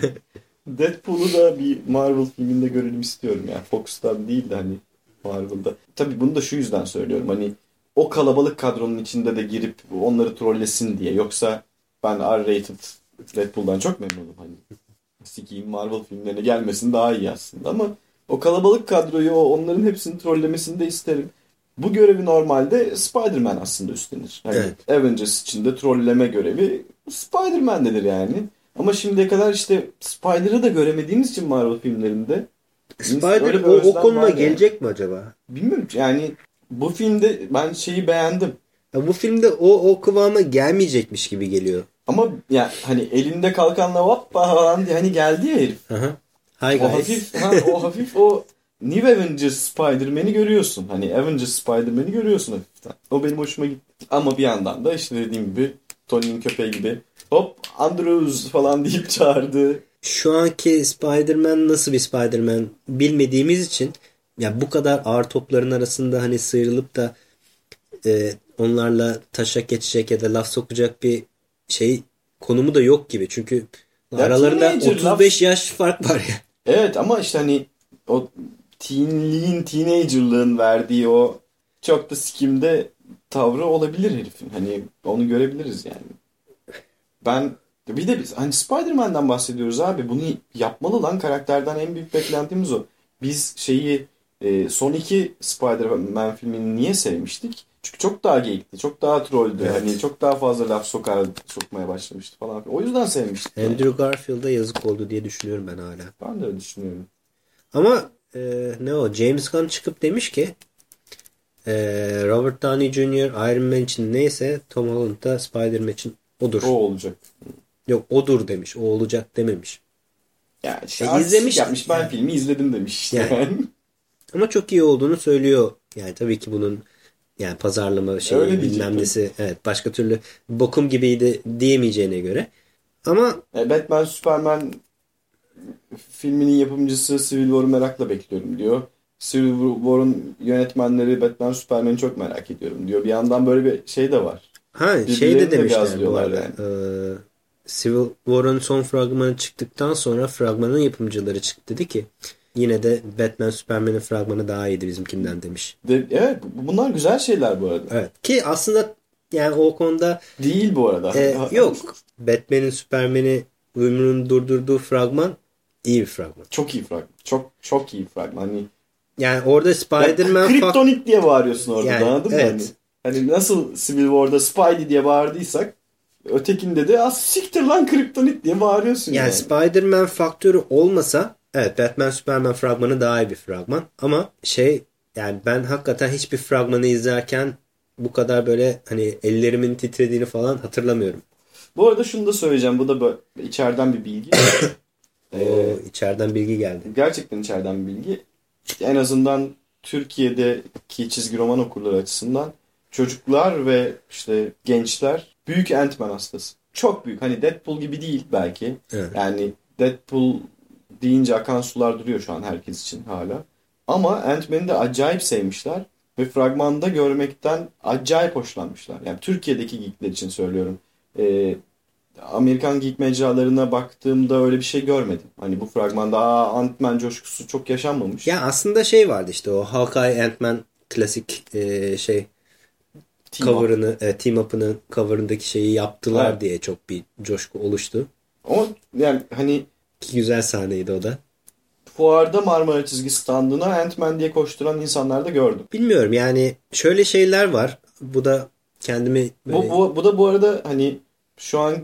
Deadpool'u da bir Marvel filminde görelim istiyorum. Yani Fox'tan değil de hani Marvel'da. Tabii bunu da şu yüzden söylüyorum. Hani o kalabalık kadronun içinde de girip onları trollesin diye. Yoksa ben R-rated Deadpool'dan çok memnunum. Hani sikiyim Marvel filmlerine gelmesin daha iyi aslında ama o kalabalık kadroyu o onların hepsini trollemesini de isterim. Bu görevi normalde Spider-Man aslında üstlenir. Hani Evet. Avengers içinde trolleme görevi Spider-Man'dedir yani. Ama şimdiye kadar işte Spider'ı da göremediğimiz için Marvel filmlerinde Spider o, o yani. gelecek mi acaba? bilmiyorum yani bu filmde ben şeyi beğendim. Ya bu filmde o o kıvama gelmeyecekmiş gibi geliyor. Ama ya hani elinde kalkanla hoppa falan diye hani geldi ya herif. Aha. Hi O guys. hafif, ha, o hafif o New Avengers Spider-Man'i görüyorsun. Hani Avengers Spider-Man'i görüyorsun hafiften. O benim hoşuma gitti. Ama bir yandan da işte dediğim gibi Tony'nin köpeği gibi hop Andrews falan deyip çağırdı. Şu anki Spider-Man nasıl bir Spider-Man bilmediğimiz için ya bu kadar ağır topların arasında hani sıyrılıp da e, onlarla taşak geçecek ya da laf sokacak bir şey konumu da yok gibi. Çünkü Ya aralarında teenager 35 yaş fark var ya. Evet ama işte hani o teenliğin, teenagerlığın verdiği o çok da sikimde tavrı olabilir herifin. Hani onu görebiliriz yani. Ben bir de biz hani Spider-Man'den bahsediyoruz abi. Bunu yapmalı lan karakterden en büyük beklentimiz o. Biz şeyi e, son iki Spider-Man filmini niye sevmiştik? Çünkü çok daha geyikti, çok daha trolldü. Evet. Hani çok daha fazla laf sokar, sokmaya başlamıştı falan. O yüzden sevmiştik. yani. Andrew Garfield'a yazık oldu diye düşünüyorum ben hala. Ben de öyle düşünüyorum. Ama e, ne o James Gunn çıkıp demiş ki e, Robert Downey Jr. Iron Man için neyse Tom Holland da Spider-Man için odur. O olacak. Yok odur demiş. O olacak dememiş. Yani işte E, izlemiş- yapmış ben filmi izledim demiş işte. Yani. Ama çok iyi olduğunu söylüyor. Yani tabii ki bunun yani pazarlama şeyi Öyle bilmem nesi evet başka türlü bokum gibiydi diyemeyeceğine göre. Ama E, Batman Superman filminin yapımcısı Civil War'u merakla bekliyorum diyor. Civil War'un yönetmenleri Batman Superman'i çok merak ediyorum diyor. Bir yandan böyle bir şey de var. ha şey de de demişler bu arada. yani. Ee, Civil War'ın son fragmanı çıktıktan sonra fragmanın yapımcıları çıktı dedi ki yine de Batman Superman'in fragmanı daha iyiydi bizimkinden demiş. De, evet bu- bunlar güzel şeyler bu arada. Evet. Ki aslında yani o konuda Değil bu arada. e, yok. Batman'in Superman'i uyumunun durdurduğu fragman iyi bir fragman. Çok iyi fragman. Çok çok iyi fragman. Hani Yani orada Spider-Man fak- Kryptonit diye bağırıyorsun orada Yani, anladın mı? evet. Hani, hani nasıl Civil War'da Spidey diye bağırdıysak ötekinde de az siktir lan Kryptonit diye bağırıyorsun yani yani. Spider-Man faktörü olmasa evet Batman Superman fragmanı daha iyi bir fragman ama şey yani ben hakikaten hiçbir fragmanı izlerken bu kadar böyle hani ellerimin titrediğini falan hatırlamıyorum. Bu arada şunu da söyleyeceğim. Bu da böyle içeriden bir bilgi. Ee, içeriden bilgi geldi. gerçekten içeriden bir bilgi. En azından Türkiye'deki çizgi roman okurları açısından çocuklar ve işte gençler büyük Ant-Man hastası. Çok büyük. Hani Deadpool gibi değil belki. Evet. Yani Deadpool deyince akan sular duruyor şu an herkes için hala. Ama Ant-Man'i de acayip sevmişler. Ve fragmanda görmekten acayip hoşlanmışlar. Yani Türkiye'deki geekler için söylüyorum. Ee, Amerikan geek mecralarına baktığımda öyle bir şey görmedim. Hani bu fragmanda Ant-Man coşkusu çok yaşanmamış. Ya aslında şey vardı işte o Hawkeye Ant-Man klasik e, şey Team up. cover'ını, e, team up'ının cover'ındaki şeyi yaptılar Evet. diye çok bir coşku oluştu. Ama yani hani Ki güzel sahneydi o da. fuarda Marmara çizgi standına Ant-Man diye koşturan insanlar da gördüm. Bilmiyorum yani şöyle şeyler var. Bu da kendimi Bu, böyle- bu, bu da bu arada hani şu an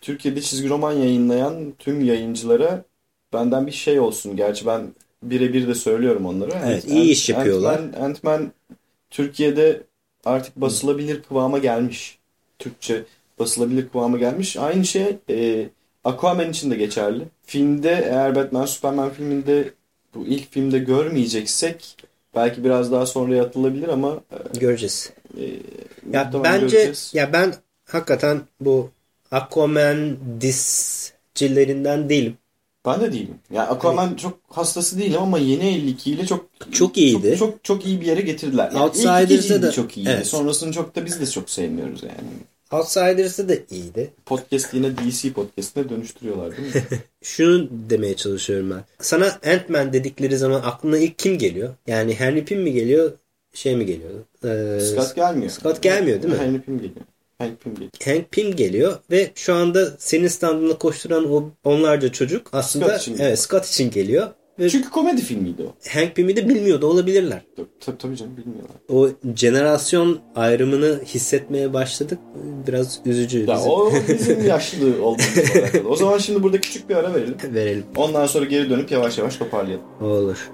Türkiye'de çizgi roman yayınlayan tüm yayıncılara benden bir şey olsun. Gerçi ben birebir de söylüyorum onlara. Evet, Ant- iyi iş Ant- yapıyorlar. Ant-Man, Ant-Man Türkiye'de artık basılabilir kıvama gelmiş. Türkçe basılabilir kıvama gelmiş. Aynı şey e, Aquaman için de geçerli. Filmde eğer Batman Superman filminde bu ilk filmde görmeyeceksek belki biraz daha sonra atılabilir ama e, göreceğiz. E, ya bence göreceğiz. ya ben hakikaten bu Aquaman discilerinden değilim. Ben de değilim. Yani Aquaman hani, çok hastası değilim ama yeni 52 ile çok çok iyiydi. Çok çok, çok iyi bir yere getirdiler. Yani Outsiders'da da çok iyiydi. Evet. Sonrasını çok da biz de çok sevmiyoruz yani. Outsiders'ı da iyiydi. Podcast yine DC podcastine dönüştürüyorlar değil mi? Şunu demeye çalışıyorum ben. Sana Ant-Man dedikleri zaman aklına ilk kim geliyor? Yani Henry Pym mi geliyor? Şey mi geliyor? Ee, Scott gelmiyor. Scott gelmiyor değil mi? Henry Pym geliyor. Hank Pym geliyor. Hank Pym geliyor ve şu anda senin standında koşturan o onlarca çocuk aslında Scott için, evet, Scott için geliyor. Ve Çünkü komedi filmiydi o. Hank Pym'i de bilmiyor da olabilirler. Tabii tabii canım bilmiyorlar. O jenerasyon ayrımını hissetmeye başladık. Biraz üzücü. Ya bizim. o bizim yaşlı olduğumuz alakalı. O zaman şimdi burada küçük bir ara verelim. Verelim. Ondan sonra geri dönüp yavaş yavaş toparlayalım. Olur.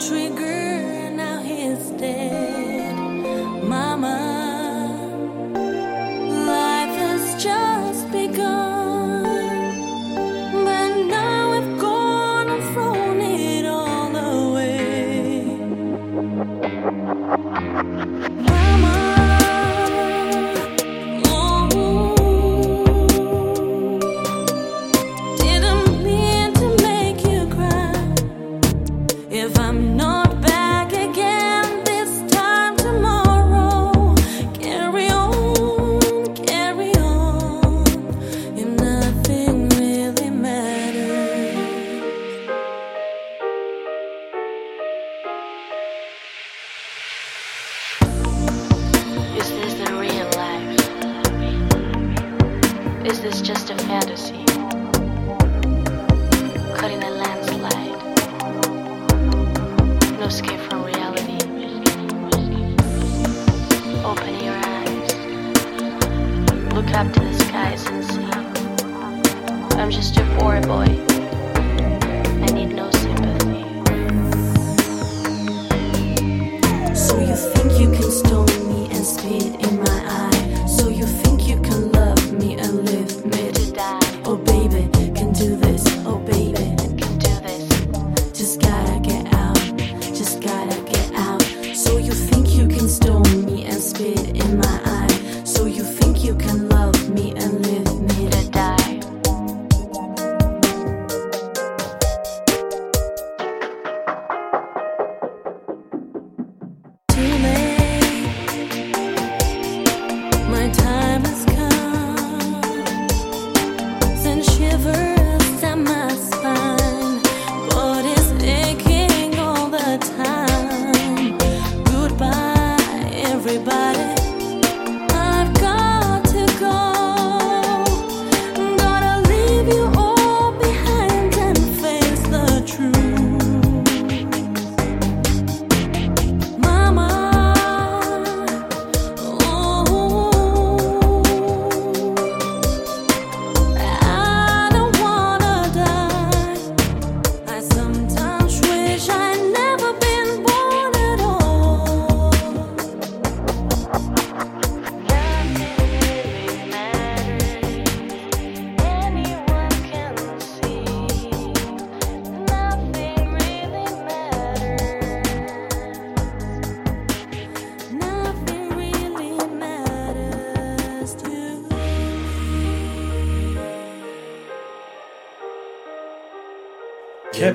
Trigger, now he's dead. Just a fantasy. Caught a landslide. No escape from reality. Open your eyes. Look up to the skies and see. I'm just a poor boy. I need no sympathy. So you think you can stone me and spit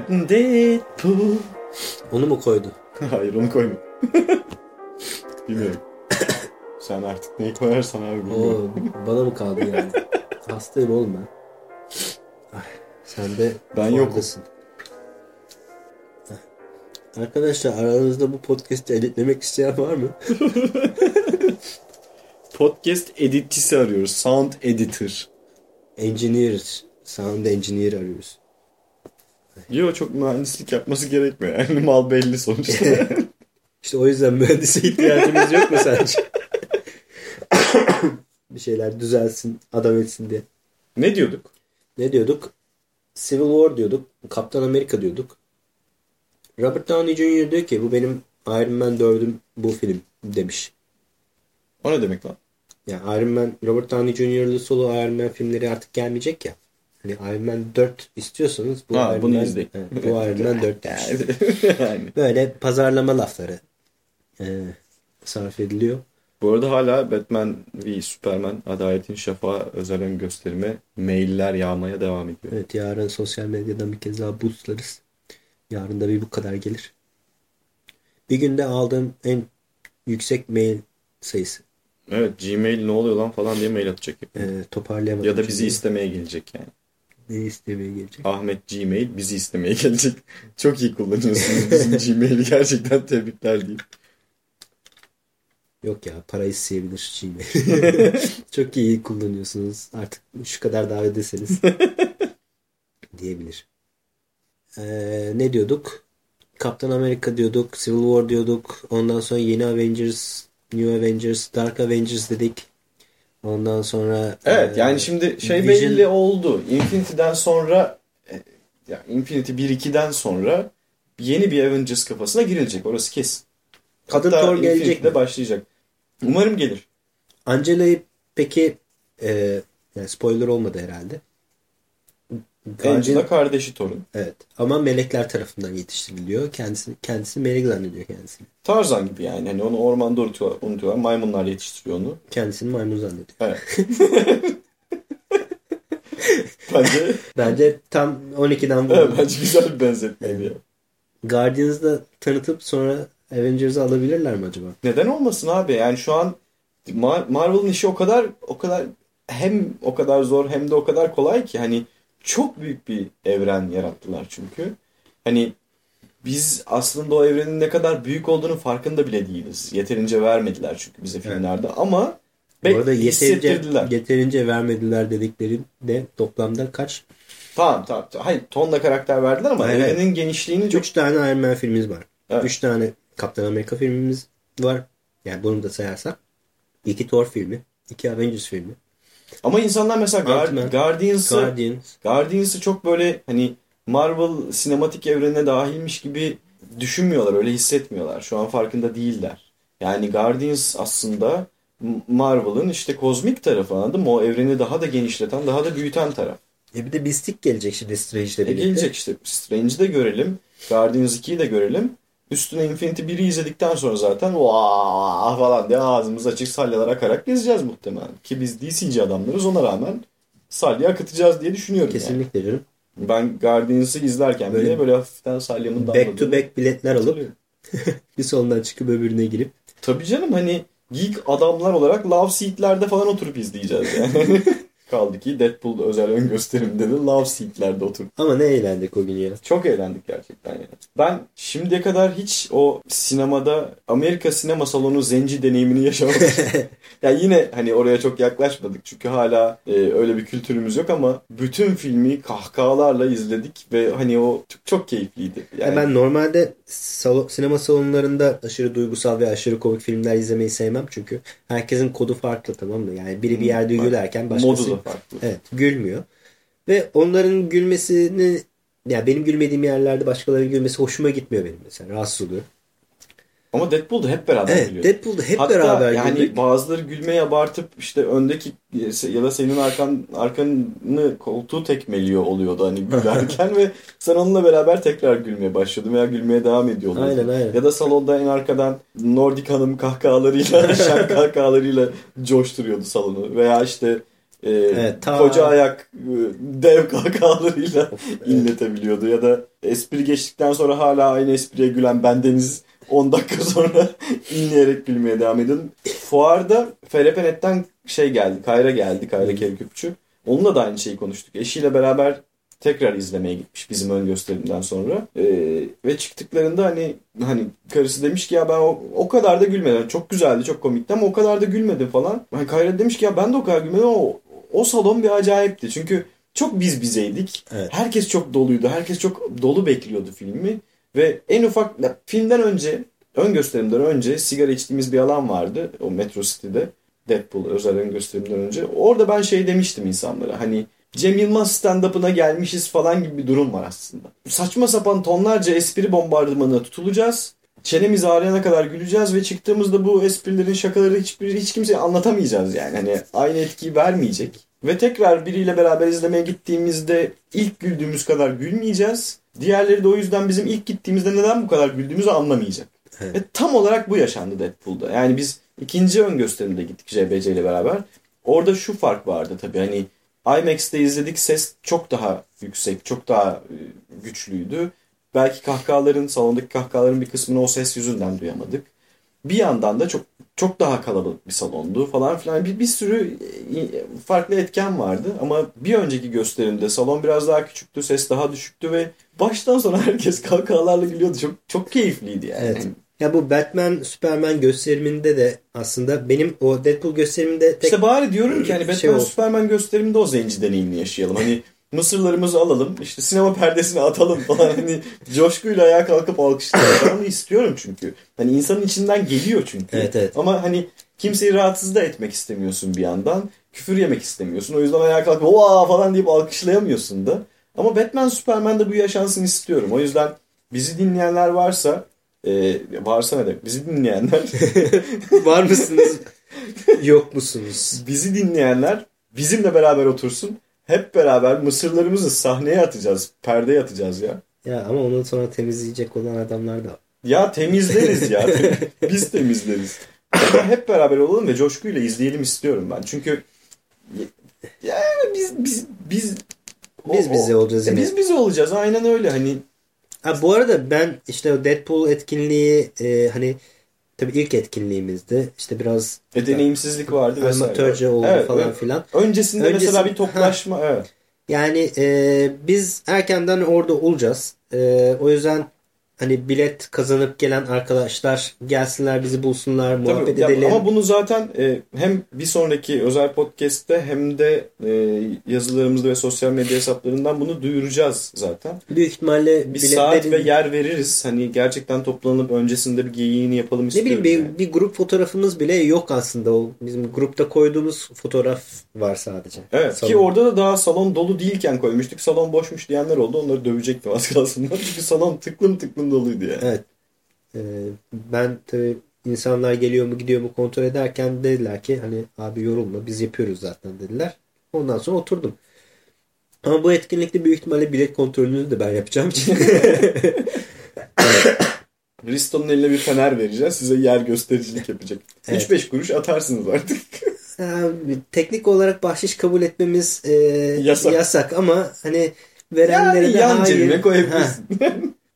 Deadpool. Onu mu koydu? Hayır onu koyma. bilmiyorum. Sen artık neyi koyarsan abi bilmiyorum. Oo, bana mı kaldı yani? Hastayım oğlum ben. Ay, sen de ben yokum. Arkadaşlar aranızda bu podcast'i editlemek isteyen var mı? Podcast editçisi arıyoruz. Sound editor. Engineer. Sound engineer arıyoruz. Yok çok mühendislik yapması gerekmiyor. Yani mal belli sonuçta. İşte o yüzden mühendise ihtiyacımız yok mu sence? bir şeyler düzelsin, adam etsin diye. Ne diyorduk? Ne diyorduk? Civil War diyorduk. Kaptan Amerika diyorduk. Robert Downey Jr. diyor ki bu benim Iron Man 4'üm bu film demiş. O ne demek lan? Yani Iron Man, Robert Downey Jr.'lı solo Iron Man filmleri artık gelmeyecek ya. Hani Iron Man 4 istiyorsanız bu Ha, Iron bunu Man, izleyin. Evet, bu Iron Man 4 demiş. yani. Böyle pazarlama lafları e, sarf ediliyor. Bu arada hala Batman v Superman Adaletin Şafağı özel ön gösterime mailler yağmaya devam ediyor. Evet yarın sosyal medyadan bir kez daha boostlarız. Yarın da bir bu kadar gelir. Bir günde aldığım en yüksek mail sayısı. Evet Gmail ne oluyor lan falan diye mail atacak. E, toparlayamadım. Ya da bizi istemeye gelecek yani. Ne istemeye gelecek? Ahmet Gmail bizi istemeye gelecek. Çok iyi kullanıyorsunuz bizim Gmail'i gerçekten tebrikler diyeyim. Yok ya para isteyebilir Gmail. Çok iyi kullanıyorsunuz. Artık şu kadar davet deseniz. diyebilir. Ee, ne diyorduk? Kaptan Amerika diyorduk. Civil War diyorduk. Ondan sonra yeni Avengers, New Avengers, Dark Avengers dedik. Ondan sonra Evet e, yani şimdi şey Vision- belli oldu. Infinity'den sonra e, ya Infinity 1-2'den sonra yeni bir Avengers kafasına girilecek. Orası kesin. Kadın Hatta Thor gelecek mi? başlayacak. Umarım gelir. Angela'yı peki e, yani spoiler olmadı herhalde. Guardian- Angela kardeşi Thor'un. Evet. Ama melekler tarafından yetiştiriliyor. Kendisi kendisi melek zannediyor kendisini. Tarzan gibi yani. Hani onu ormanda unutuyorlar. unutuyorlar. Maymunlar yetiştiriyor onu. Kendisini maymun zannediyor. Evet. bence, Bence tam 12'den evet, vurdu. bence güzel bir benzetmeydi ya. Guardians'ı tanıtıp sonra Avengers'ı alabilirler mi acaba? Neden olmasın abi? Yani şu an Mar- Marvel'ın işi o kadar o kadar hem o kadar zor hem de o kadar kolay ki hani çok büyük bir evren yarattılar çünkü. Hani biz aslında o evrenin ne kadar büyük olduğunu farkında bile değiliz. Yeterince vermediler çünkü bize filmlerde ama Bu arada yeterince, yeterince vermediler dedikleri de toplamda kaç? Tamam tamam. Hayır tonla karakter verdiler ama Hayır, evrenin genişliğini çok 3 tane Iron Man filmimiz var. 3 Evet. tane Kaptan Amerika filmimiz var. Yani bunu da sayarsak. 2 Thor filmi. 2 Avengers filmi. Ama insanlar mesela Guard- Guardians'ı Guardians. Guardians'ı çok böyle hani Marvel sinematik evrenine dahilmiş gibi düşünmüyorlar, öyle hissetmiyorlar. Şu an farkında değiller. Yani Guardians aslında Marvel'ın işte kozmik tarafı anladın mı? O evreni daha da genişleten, daha da büyüten taraf. E bir de Mystic gelecek şimdi Strange'le E birlikte. gelecek işte Strange'i de görelim, Guardians 2'yi de görelim. Üstüne Infinity 1'i izledikten sonra zaten vaa falan diye ağzımız açık salyalar akarak gezeceğiz muhtemelen. Ki biz DC'ci adamlarız ona rağmen salya akıtacağız diye düşünüyorum yani. Kesinlikle canım. Ben Guardians'ı izlerken Böyle bile böyle hafiften salyamın Back to back biletler alıp bir sonundan çıkıp öbürüne girip Tabii canım hani geek adamlar olarak love seat'lerde falan oturup izleyeceğiz yani. Kaldı ki Deadpool özel ön gösterimde de love seat'lerde oturup. ama ne eğlendik o gün ya. Çok eğlendik gerçekten yani. Ben şimdiye kadar hiç o sinemada Amerika sinema salonu zenci deneyimini yaşamadım. ya yine hani oraya çok yaklaşmadık çünkü hala e, öyle bir kültürümüz yok ama bütün filmi kahkahalarla izledik ve hani o çok, çok keyifliydi. Ya ben normalde salo- sinema salonlarında aşırı duygusal ve aşırı komik filmler izlemeyi sevmem çünkü herkesin kodu farklı tamam mı? Yani biri bir yerde Bak, gülerken başkası evet gülmüyor. Ve onların gülmesini ya benim gülmediğim yerlerde başkalarının gülmesi hoşuma gitmiyor benim mesela. Rahatsız oluyor. Ama Deadpool'da hep beraber Evet gülüyor. Deadpool'da hep Hatta beraber yani güldük. bazıları gülmeyi abartıp işte öndeki ya da senin arkan arkanı koltuğu tekmeliyor oluyordu hani gülerken ve sen onunla beraber tekrar gülmeye başladın veya gülmeye devam ediyor oluyordun. Aynen aynen. Ya da salonda en arkadan Nordik hanım kahkahalarıyla, şen kahkahalarıyla coşturuyordu salonu. Veya işte e, Evet, ta- koca ayak e, dev kahkahalarıyla inletebiliyordu. Ya da espri geçtikten sonra hala aynı espriye gülen bendeniz 10 dakika sonra inleyerek gülmeye devam ediyordum. Fuarda Felepenet'ten şey geldi, Kayra geldi, Kayra Kevküpçü. Onunla da aynı şeyi konuştuk. Eşiyle beraber tekrar izlemeye gitmiş bizim ön gösterimden sonra. Ee, ve çıktıklarında hani hani karısı demiş ki ya ben o, o kadar da gülmedim. Çok güzeldi, çok komikti ama o kadar da gülmedim falan. Hani Kayra demiş ki ya ben de o kadar gülmedim o, o salon bir acayipti. Çünkü çok biz bizeydik. Evet. Herkes çok doluydu. Herkes çok dolu bekliyordu filmi. Ve en ufak ya, filmden önce ön gösterimden önce sigara içtiğimiz bir alan vardı o Metro City'de. Deadpool özel ön gösterimden önce. Orada ben şey demiştim insanlara hani Cem Yılmaz stand-up'ına gelmişiz falan gibi bir durum var aslında. Saçma sapan tonlarca espri bombardımanına tutulacağız. Çenemiz ağrıyana kadar güleceğiz ve çıktığımızda bu esprilerin şakaları hiçbir hiç kimseye anlatamayacağız yani. Hani aynı etkiyi vermeyecek. Ve tekrar biriyle beraber izlemeye gittiğimizde ilk güldüğümüz kadar gülmeyeceğiz. Diğerleri de o yüzden bizim ilk gittiğimizde neden bu kadar güldüğümüzü anlamayacak. Evet. Ve tam olarak bu yaşandı Deadpool'da. Yani biz ikinci ön gösterimde gittik JBC ile beraber. Orada şu fark vardı tabii hani IMAX'te izledik ses çok daha yüksek, çok daha e, güçlüydü. Belki kahkahaların, salondaki kahkahaların bir kısmını o ses yüzünden duyamadık. Bir yandan da çok çok daha kalabalık bir salondu falan filan. Bir, bir sürü e, farklı etken vardı ama bir önceki gösterimde salon biraz daha küçüktü, ses daha düşüktü ve baştan sona herkes kahkahalarla gülüyordu. Çok çok keyifliydi yani. Evet. Ya bu Batman, Superman gösteriminde de aslında benim o Deadpool gösteriminde tek... İşte bari diyorum ki hani Batman, şey Superman gösteriminde o zenci deneyimini yaşayalım. Hani mısırlarımızı alalım, işte sinema perdesine atalım falan. hani coşkuyla ayağa kalkıp alkışlayalım. Ben onu istiyorum çünkü. Hani insanın içinden geliyor çünkü. Evet, evet. Ama hani kimseyi rahatsız da etmek istemiyorsun bir yandan. Küfür yemek istemiyorsun. O yüzden ayağa kalkıp oha falan deyip alkışlayamıyorsun da. Ama Batman, Superman'de bu yaşansın istiyorum. O yüzden bizi dinleyenler varsa e, varsa ne demek? Bizi dinleyenler. Var mısınız? Yok musunuz? Bizi dinleyenler bizimle beraber otursun. Hep beraber mısırlarımızı sahneye atacağız. Perdeye atacağız ya. Ya ama onu sonra temizleyecek olan adamlar da Ya temizleriz ya. Biz temizleriz. Hep beraber olalım ve coşkuyla izleyelim istiyorum ben. Çünkü yani biz biz biz biz bize olacağız yine. Biz bize olacağız. Aynen öyle. Hani Ha, bu arada ben işte o Deadpool etkinliği e, hani tabii ilk etkinliğimizdi. İşte biraz e, deneyimsizlik vardı vesaire. Amatörce oldu evet, falan evet. filan. Öncesinde, Öncesinde mesela bir toplaşma. Ha, evet. Yani e, biz erkenden orada olacağız. E, o yüzden hani bilet kazanıp gelen arkadaşlar gelsinler bizi bulsunlar muhabbet Tabii, edelim. Ama bunu zaten e, hem bir sonraki özel podcast'te hem de e, yazılarımızda ve sosyal medya hesaplarından bunu duyuracağız zaten. Büyük ihtimalle bir saat ve yer veririz. Hani gerçekten toplanıp öncesinde bir geyiğini yapalım istiyoruz. Ne bileyim bir, bir grup fotoğrafımız bile yok aslında. O bizim grupta koyduğumuz fotoğraf var sadece. Evet salon. ki orada da daha salon dolu değilken koymuştuk. Salon boşmuş diyenler oldu. Onları dövecektim az kalsın. Çünkü salon tıklım tıklım doluydu yani. Evet. Ee, ben tabii insanlar geliyor mu gidiyor mu kontrol ederken dediler ki hani abi yorulma biz yapıyoruz zaten dediler. Ondan sonra oturdum. Ama bu etkinlikte büyük ihtimalle bilet kontrolünü de ben yapacağım için. Bristol'un eline bir fener vereceğiz. Size yer göstericilik yapacak. Evet. 3-5 kuruş atarsınız artık. teknik olarak bahşiş kabul etmemiz e, yasak. yasak ama hani verenlere yani de yan hayır. koyabilirsin.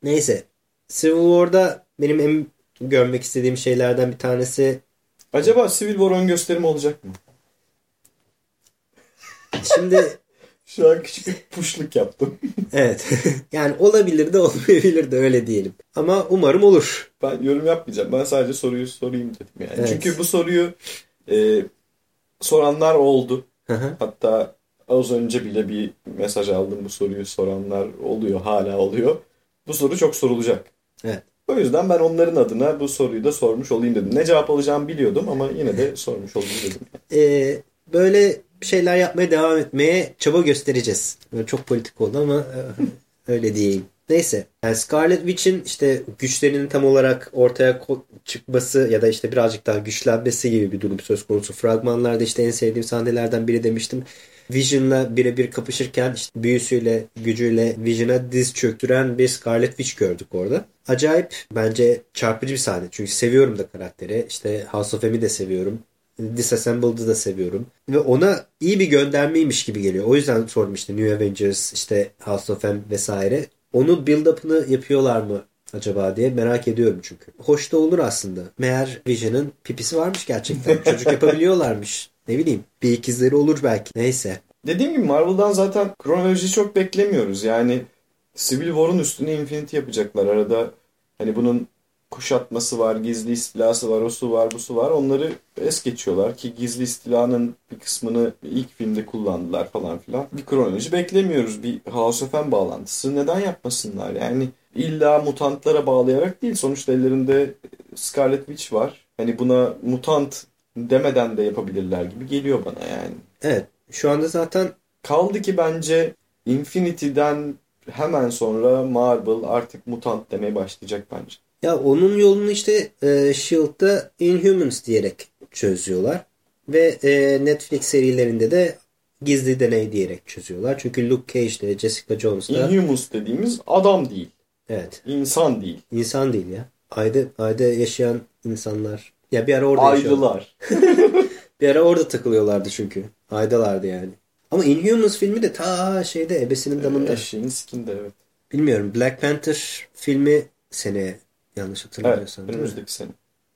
Neyse. Civil War'da benim en görmek istediğim şeylerden bir tanesi Acaba Civil War ön gösterimi olacak mı? Şimdi şu an küçük bir puşluk yaptım. evet. Yani olabilir de olmayabilir de öyle diyelim. Ama umarım olur. Ben yorum yapmayacağım. Ben sadece soruyu sorayım dedim yani. Evet. Çünkü bu soruyu e, soranlar oldu. Hatta az önce bile bir mesaj aldım bu soruyu soranlar oluyor. Hala oluyor. Bu soru çok sorulacak. Evet. O yüzden ben onların adına bu soruyu da sormuş olayım dedim. Ne cevap alacağımı biliyordum ama yine de sormuş olayım dedim. Ee, böyle şeyler yapmaya devam etmeye çaba göstereceğiz. Böyle çok politik oldu ama e, öyle diyeyim. Neyse. Yani Scarlet Witch'in işte güçlerinin tam olarak ortaya çıkması ya da işte birazcık daha güçlenmesi gibi bir durum söz konusu. Fragmanlarda işte en sevdiğim sahnelerden biri demiştim. Vision'la birebir kapışırken işte büyüsüyle, gücüyle Vision'a diz çöktüren bir Scarlet Witch gördük orada. Acayip bence çarpıcı bir sahne. Çünkü seviyorum da karakteri. İşte House of M'i de seviyorum. Disassembled'ı da seviyorum. Ve ona iyi bir göndermeymiş gibi geliyor. O yüzden sordum işte New Avengers, işte House of M vesaire. Onun build-up'ını yapıyorlar mı acaba diye merak ediyorum çünkü. Hoş da olur aslında. Meğer Vision'ın pipisi varmış gerçekten. Çocuk yapabiliyorlarmış. Ne bileyim bir ikizleri olur belki. Neyse. Dediğim gibi Marvel'dan zaten kronoloji çok beklemiyoruz. Yani Civil War'un üstüne Infinity yapacaklar. Arada hani bunun kuşatması var, gizli istilası var, o su var, bu su var. Onları es geçiyorlar ki gizli istilanın bir kısmını ilk filmde kullandılar falan filan. Bir kronoloji beklemiyoruz. Bir House of M bağlantısı neden yapmasınlar? Yani illa mutantlara bağlayarak değil. Sonuçta ellerinde Scarlet Witch var. Hani buna mutant demeden de yapabilirler gibi geliyor bana yani. Evet. Şu anda zaten Kaldı ki bence Infinity'den hemen sonra Marvel artık mutant demeye başlayacak bence. ya onun yolunu işte e, Shield'da Inhumans diyerek çözüyorlar. Ve e, Netflix serilerinde de gizli deney diyerek çözüyorlar. Çünkü Luke Cage ile Jessica Jones da Inhumans dediğimiz adam değil. evet insan değil. insan değil ya. Ayda ayda yaşayan insanlar. Ya bir ara orada. Aylılar. Bir ara orada takılıyorlardı çünkü. Aydalardı yani. Ama Inhumans filmi de ta şeyde ebesinin damında. Eşeğin sikinde evet. Bilmiyorum. Black Panther filmi seneye yanlış Evet hatırlamıyorsam mi? önümüzdeki sene.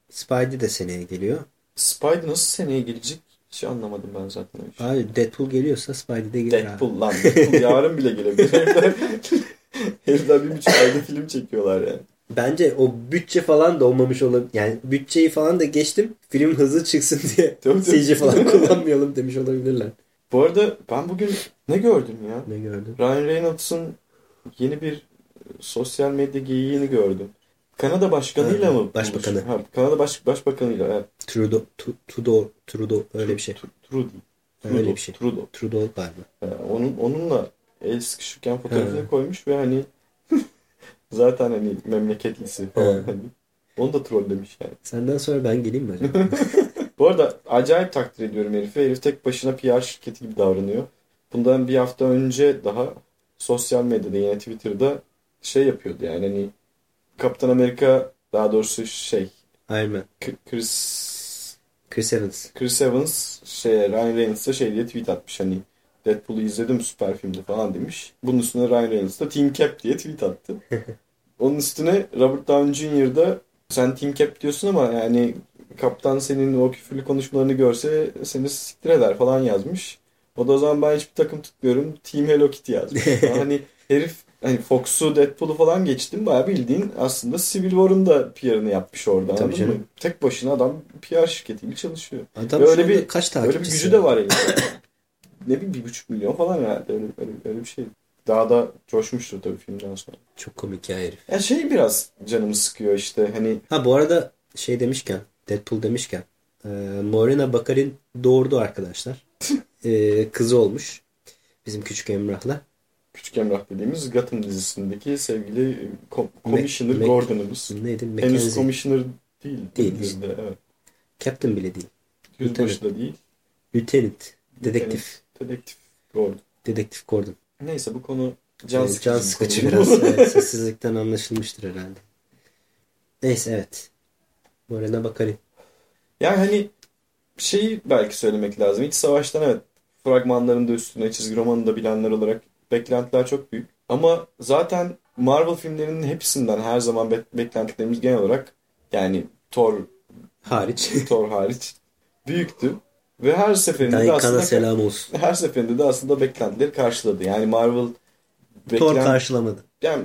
Spidey de seneye geliyor. Spidey nasıl seneye gelecek hiç anlamadım ben zaten. işi. Abi Deadpool geliyorsa Spidey de gelir abi. Deadpool lan. Deadpool yarın bile gelebilir. Herifler bir buçuk ayda film çekiyorlar yani. Bence o bütçe falan da olmamış olabilir. Yani bütçeyi falan da geçtim. Film hızlı çıksın diye Tabii, tabii. CG falan kullanmayalım demiş olabilirler. Bu arada ben bugün ne gördüm ya? Ne gördün? Ryan Reynolds'ın yeni bir sosyal medya geyiğini gördüm. Kanada başkanıyla Ha, mı? başbakanı. Ha, Kanada baş, başbakanıyla. Evet. Trudeau, Trudeau, Trudeau öyle bir şey. Tru- Trudeau. Öyle Trudeau. bir şey. Trudeau. Trudeau galiba. Ee, onun onunla el sıkışırken fotoğrafını Ha. koymuş ve hani zaten hani memleketlisi falan Ha. hani. Onu da trollemiş yani. Senden sonra ben geleyim mi acaba? Bu arada acayip takdir ediyorum herifi. Herif tek başına PR şirketi gibi davranıyor. Bundan bir hafta önce daha sosyal medyada yine Twitter'da şey yapıyordu yani hani Kaptan Amerika daha doğrusu şey Iron Man. Chris Chris Evans. Chris Evans şey Ryan Reynolds'a şey diye tweet atmış hani Deadpool'u izledim süper filmdi falan demiş. Bunun üstüne Ryan Reynolds da Team Cap diye tweet attı. Onun üstüne Robert Downey Jr. da sen Team Cap diyorsun ama yani kaptan senin o küfürlü konuşmalarını görse seni siktir eder falan yazmış. O da o zaman ben hiçbir takım tutmuyorum. Team Hello Kitty yazmış. Hani herif hani Fox'u Deadpool'u falan geçtim. Bayağı bildiğin aslında Civil War'un da PR'ını yapmış orada. Tabii canım. mı? Tek başına adam PR şirketi gibi çalışıyor. Adam Ve şu öyle anda bir- kaç Öyle bir takipçisi? gücü de var elinde. ne bileyim bir buçuk milyon falan herhalde. Öyle, öyle, öyle bir şey. Daha da coşmuştur tabii filmden sonra. Çok komik ya herif. Ya şey biraz canımı sıkıyor işte hani Ha bu arada şey demişken Deadpool demişken e, Morena Bakarin doğurdu arkadaşlar. E, kızı olmuş. Bizim küçük Emrah'la. Küçük Emrah dediğimiz Gotham dizisindeki sevgili kom- Commissioner Mac- Gordon'ımız. Neydi? Henüz Mackenzie. Commissioner değil. Değil. Dizide, evet. Captain bile değil. Yüzbaşı da değil. Lieutenant. Dedektif. Dedektif Gordon. Dedektif Gordon. Neyse bu konu can sıkıcı, can sıkıcı konu. biraz. Evet, sessizlikten anlaşılmıştır herhalde. Neyse evet. Morena Bakarin. Yani hani şeyi belki söylemek lazım. İç savaştan evet fragmanlarında üstüne çizgi romanını da bilenler olarak beklentiler çok büyük. Ama zaten Marvel filmlerinin hepsinden her zaman be- beklentilerimiz genel olarak yani Thor, Hariç. Thor hariç büyüktü. Ve her seferinde de Dayıkana aslında selam olsun. her seferinde de aslında beklentileri karşıladı. Yani Marvel Thor beklen- karşılamadı. yani,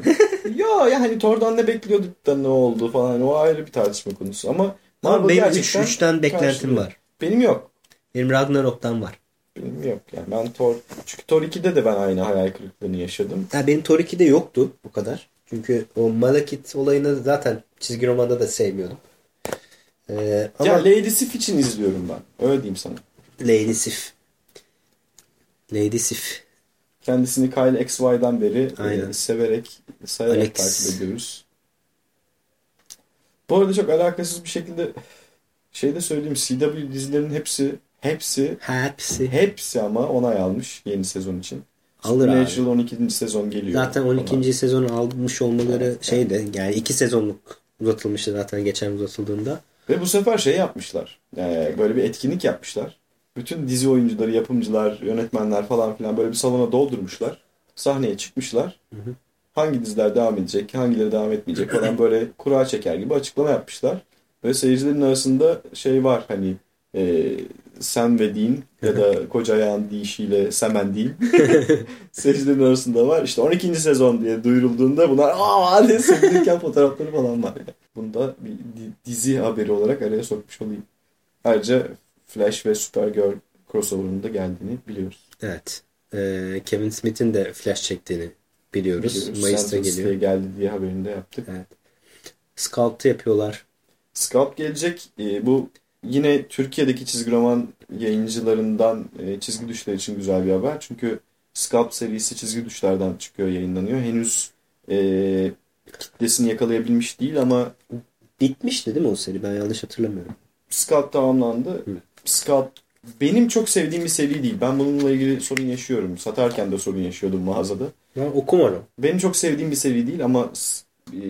ya yani Thor'dan ne bekliyorduk da ne oldu falan o ayrı bir tartışma konusu. Ama Marvel benim gerçekten üçten beklentim karşılıyor. var. Benim yok. Benim Ragnarok'tan var. Benim yok yani ben Thor çünkü Thor 2'de de ben aynı hayal kırıklığını yaşadım. Ya benim Thor 2'de yoktu bu kadar. Çünkü o Malekith olayını zaten çizgi romanda da sevmiyordum. Ee, ama Ya Lady Sif için izliyorum ben. Öyle diyeyim sana. Lady Sif. Lady Sif. Kendisini Kyle XY'dan beri e, severek, sayarak Alex. takip ediyoruz. Bu arada çok alakasız bir şekilde şey de söyleyeyim CW dizilerinin hepsi hepsi Hepsi. hepsi ama onay almış yeni sezon için. Alır abi. Supernatural 12. sezon geliyor. Zaten 12. falan. sezonu almış olmaları Evet, şeydi. Yani 2 sezonluk uzatılmıştı zaten geçen uzatıldığında. Ve bu sefer şey yapmışlar. Yani böyle bir etkinlik yapmışlar. Bütün dizi oyuncuları, yapımcılar, yönetmenler falan filan böyle bir salona doldurmuşlar. Sahneye çıkmışlar. hı. Hangi diziler devam edecek, hangileri devam etmeyecek falan böyle kura çeker gibi açıklama yapmışlar. Ve seyircilerin arasında şey var hani e, Sam ve Dean ya da koca ayağın deyişiyle Semen Dean seyircilerin arasında var. İşte 12. sezon diye duyurulduğunda bunlar aa diye sevinirken fotoğrafları falan var. Bunu da bir di- dizi haberi olarak araya sokmuş olayım. Ayrıca Flash ve Supergirl crossover'ın da geldiğini biliyoruz. Evet. Ee, Kevin Smith'in de Flash çektiğini biliyoruz. Biliyoruz. Mayıs'ta geliyor. Geldi diye haberini de yaptık. Evet. Sculpt'ı yapıyorlar. Scalp gelecek. Ee, bu yine Türkiye'deki çizgi roman yayıncılarından e, çizgi düşler için güzel bir haber. Çünkü Scalp serisi çizgi düşlerden çıkıyor, yayınlanıyor. Henüz e, kitlesini yakalayabilmiş değil ama Bitmişti değil mi o seri? Ben yanlış hatırlamıyorum. Scalp tamamlandı. Hı. Scalp benim çok sevdiğim bir seri değil. Ben bununla ilgili sorun yaşıyorum. Satarken de sorun yaşıyordum mağazada. Ben okumadım. Benim çok sevdiğim bir seri değil ama e,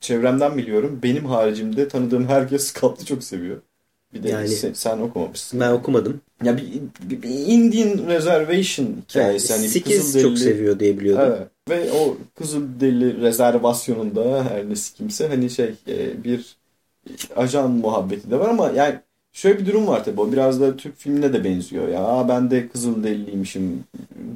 çevremden biliyorum. Benim haricimde tanıdığım herkes Scalp'ı çok seviyor. Bir de Yani- sen, okumamışsın. Ben okumadım. Ya bir, bir, Indian Reservation hikayesi. Yani hani Sikiz Kızılderili- çok seviyor diye biliyordum. Evet. Ve o Kızılderili rezervasyonunda her nesi kimse hani şey e, bir ajan muhabbeti de var ama yani şöyle bir durum var tabii o biraz da Türk filmine de benziyor ya Aa, ben de Kızılderiliymişim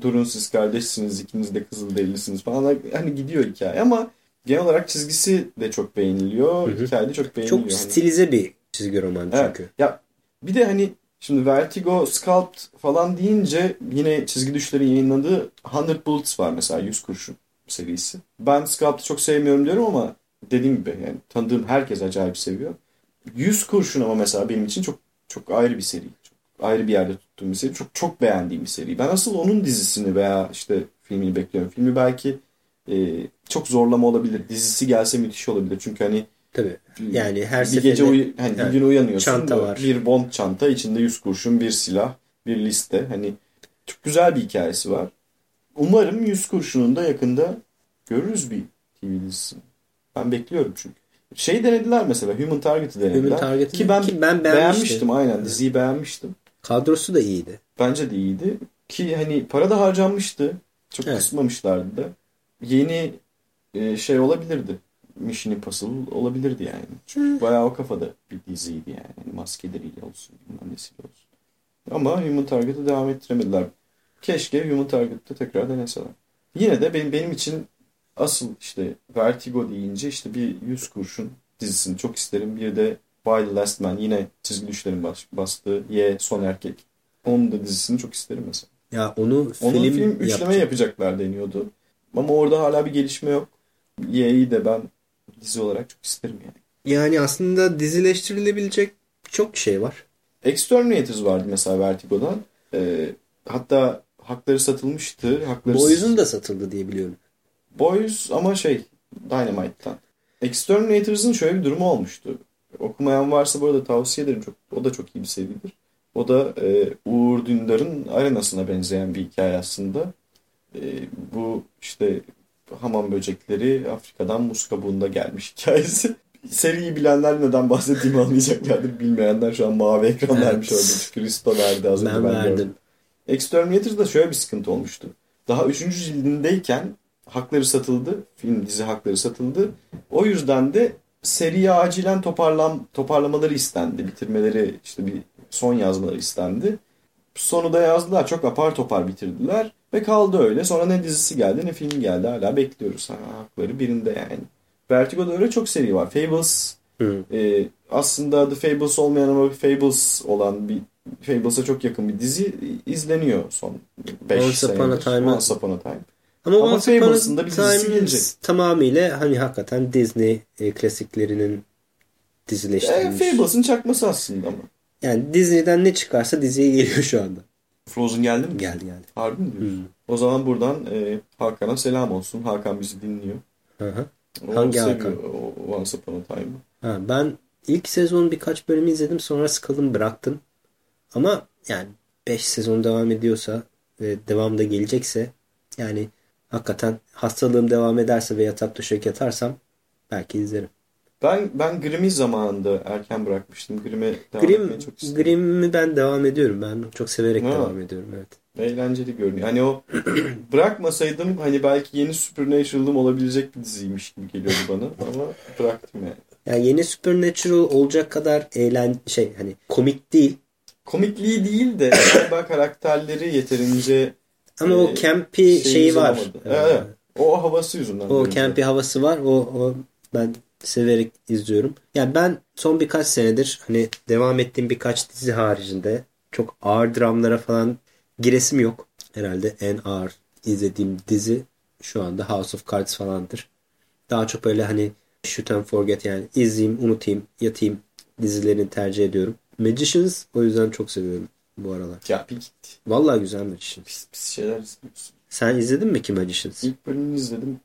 durun siz kardeşsiniz ikiniz de Kızılderilisiniz falan hani gidiyor hikaye ama genel olarak çizgisi de çok beğeniliyor Hı hı. hikaye de çok beğeniliyor. Çok Hani- stilize bir çizgi roman Evet. çünkü. Ya bir de hani şimdi Vertigo, Sculpt falan deyince yine çizgi düşlerin yayınladığı 100 Bullets var mesela 100 kurşun serisi. Ben Sculpt'ı çok sevmiyorum diyorum ama dediğim gibi yani tanıdığım herkes acayip seviyor. 100 kurşun ama mesela benim için çok çok ayrı bir seri. Çok ayrı bir yerde tuttuğum bir seri. Çok çok beğendiğim bir seri. Ben asıl onun dizisini veya işte filmini bekliyorum. Filmi belki e, çok zorlama olabilir. Dizisi gelse müthiş olabilir. Çünkü hani Tabii. Yani her bir seferinde gece uyu hani Evet. bir gün uyanıyorsun. Çanta var. Bir bond çanta içinde 100 kurşun, bir silah, bir liste. Hani çok güzel bir hikayesi var. Umarım 100 kurşunun da yakında görürüz bir TV dizisi. Ben bekliyorum çünkü. Şey denediler mesela Human Target'ı denediler. Human Target'ı ki ben, ki ben beğenmiştim. beğenmiştim aynen diziyi beğenmiştim. kadrosu da iyiydi. Bence de iyiydi. Ki hani para da harcanmıştı. Çok Evet. kısmamışlardı da. Yeni e, şey olabilirdi. Mission Impossible olabilirdi yani. Çünkü bayağı o kafada bir diziydi yani. yani maskeleriyle olsun, bilmem nesiyle olsun. Ama Human Target'ı devam ettiremediler. Keşke Human Target'ı tekrar deneseler. Yine de benim benim için asıl işte Vertigo deyince işte bir 100 kurşun dizisini çok isterim. Bir de Wild Last Man yine çizgi düşlerin bas- bastığı Y Son Erkek. Onun da dizisini çok isterim mesela. Ya onu Onun film, film, üçleme yapacak. yapacaklar deniyordu. Ama orada hala bir gelişme yok. Y'yi de ben dizi olarak çok isterim yani. Yani aslında dizileştirilebilecek çok şey var. Exterminators vardı mesela Vertigo'dan. Ee, hatta hakları satılmıştı. Hakları Boys'un da satıldı diye biliyorum. Boys ama şey Dynamite'tan. Exterminators'ın şöyle bir durumu olmuştu. Okumayan varsa bu arada tavsiye ederim. Çok, o da çok iyi bir seridir. O da e, Uğur Dündar'ın arenasına benzeyen bir hikaye aslında. E, bu işte hamam böcekleri Afrika'dan muz kabuğunda gelmiş hikayesi. Seriyi bilenler neden bahsettiğimi anlayacaklardır. Bilmeyenler şu an mavi ekran Evet. vermiş orada. Cristo verdi az önce Ben ben verdim. gördüm. Exterminator'da şöyle bir sıkıntı olmuştu. Daha 3. cildindeyken hakları satıldı. Film dizi hakları satıldı. O yüzden de seriye acilen toparlam toparlamaları istendi. Bitirmeleri işte bir son yazmaları istendi. Sonu da yazdılar. Çok apar topar bitirdiler. Ve kaldı öyle. Sonra ne dizisi geldi ne film geldi. Hala bekliyoruz. Ha, hakları birinde yani. Vertigo'da öyle çok seri var. Fables Hı. e, aslında adı Fables olmayan ama bir Fables olan bir Fables'a çok yakın bir dizi izleniyor son 5 Once. Upon a Time'a- Once Upon a Time. Ama, Ama Once Upon a Fables'ın da bir dizisi Time gelecek. tamamıyla hani hakikaten Disney e, klasiklerinin E, dizileştirilmiş. Fables'ın çakması aslında ama. Yani Disney'den ne çıkarsa diziye geliyor şu anda. Frozen geldi mi? Geldi geldi. Harbi mi diyorsun? Hı. O zaman buradan e, Hakan'a selam olsun. Hakan bizi dinliyor. Hı hı. O Hangi seviyor Hakan? o Once Upon a Time'ı. Ha, ben ilk sezon birkaç bölüm izledim sonra sıkıldım bıraktım. Ama yani 5 sezon devam ediyorsa ve devamda gelecekse yani hakikaten hastalığım devam ederse ve yatak döşek yatarsam belki izlerim. Ben ben Grimm'i zamanında erken bırakmıştım. Grimm'e devam Grimm, çok istedim. Grimm'i ben devam ediyorum. Ben çok severek Ha. devam ediyorum. Evet. Eğlenceli görünüyor. Hani o bırakmasaydım hani belki yeni Supernatural'ım olabilecek bir diziymiş gibi geliyordu bana ama bıraktım yani. Yani yeni Supernatural olacak kadar eğlen şey hani komik değil Komikliği değil de galiba karakterleri yeterince ama o Ee, campy şeyimiz şeyi var. Evet. o havası yüzünden. O campy havası var. O, o ben severek izliyorum. Yani ben son birkaç senedir hani devam ettiğim birkaç dizi haricinde çok ağır dramlara falan giresim yok. Herhalde en ağır izlediğim dizi şu anda House of Cards falandır. Daha çok böyle hani shoot and forget yani izleyeyim, unutayım, yatayım dizilerini tercih ediyorum. Magicians o yüzden çok seviyorum bu aralar. Ya bir git. Vallahi güzel Magicians. Pis pis şeyler izliyorsun. Sen izledin mi ki Magicians? İlk bölümünü izledim.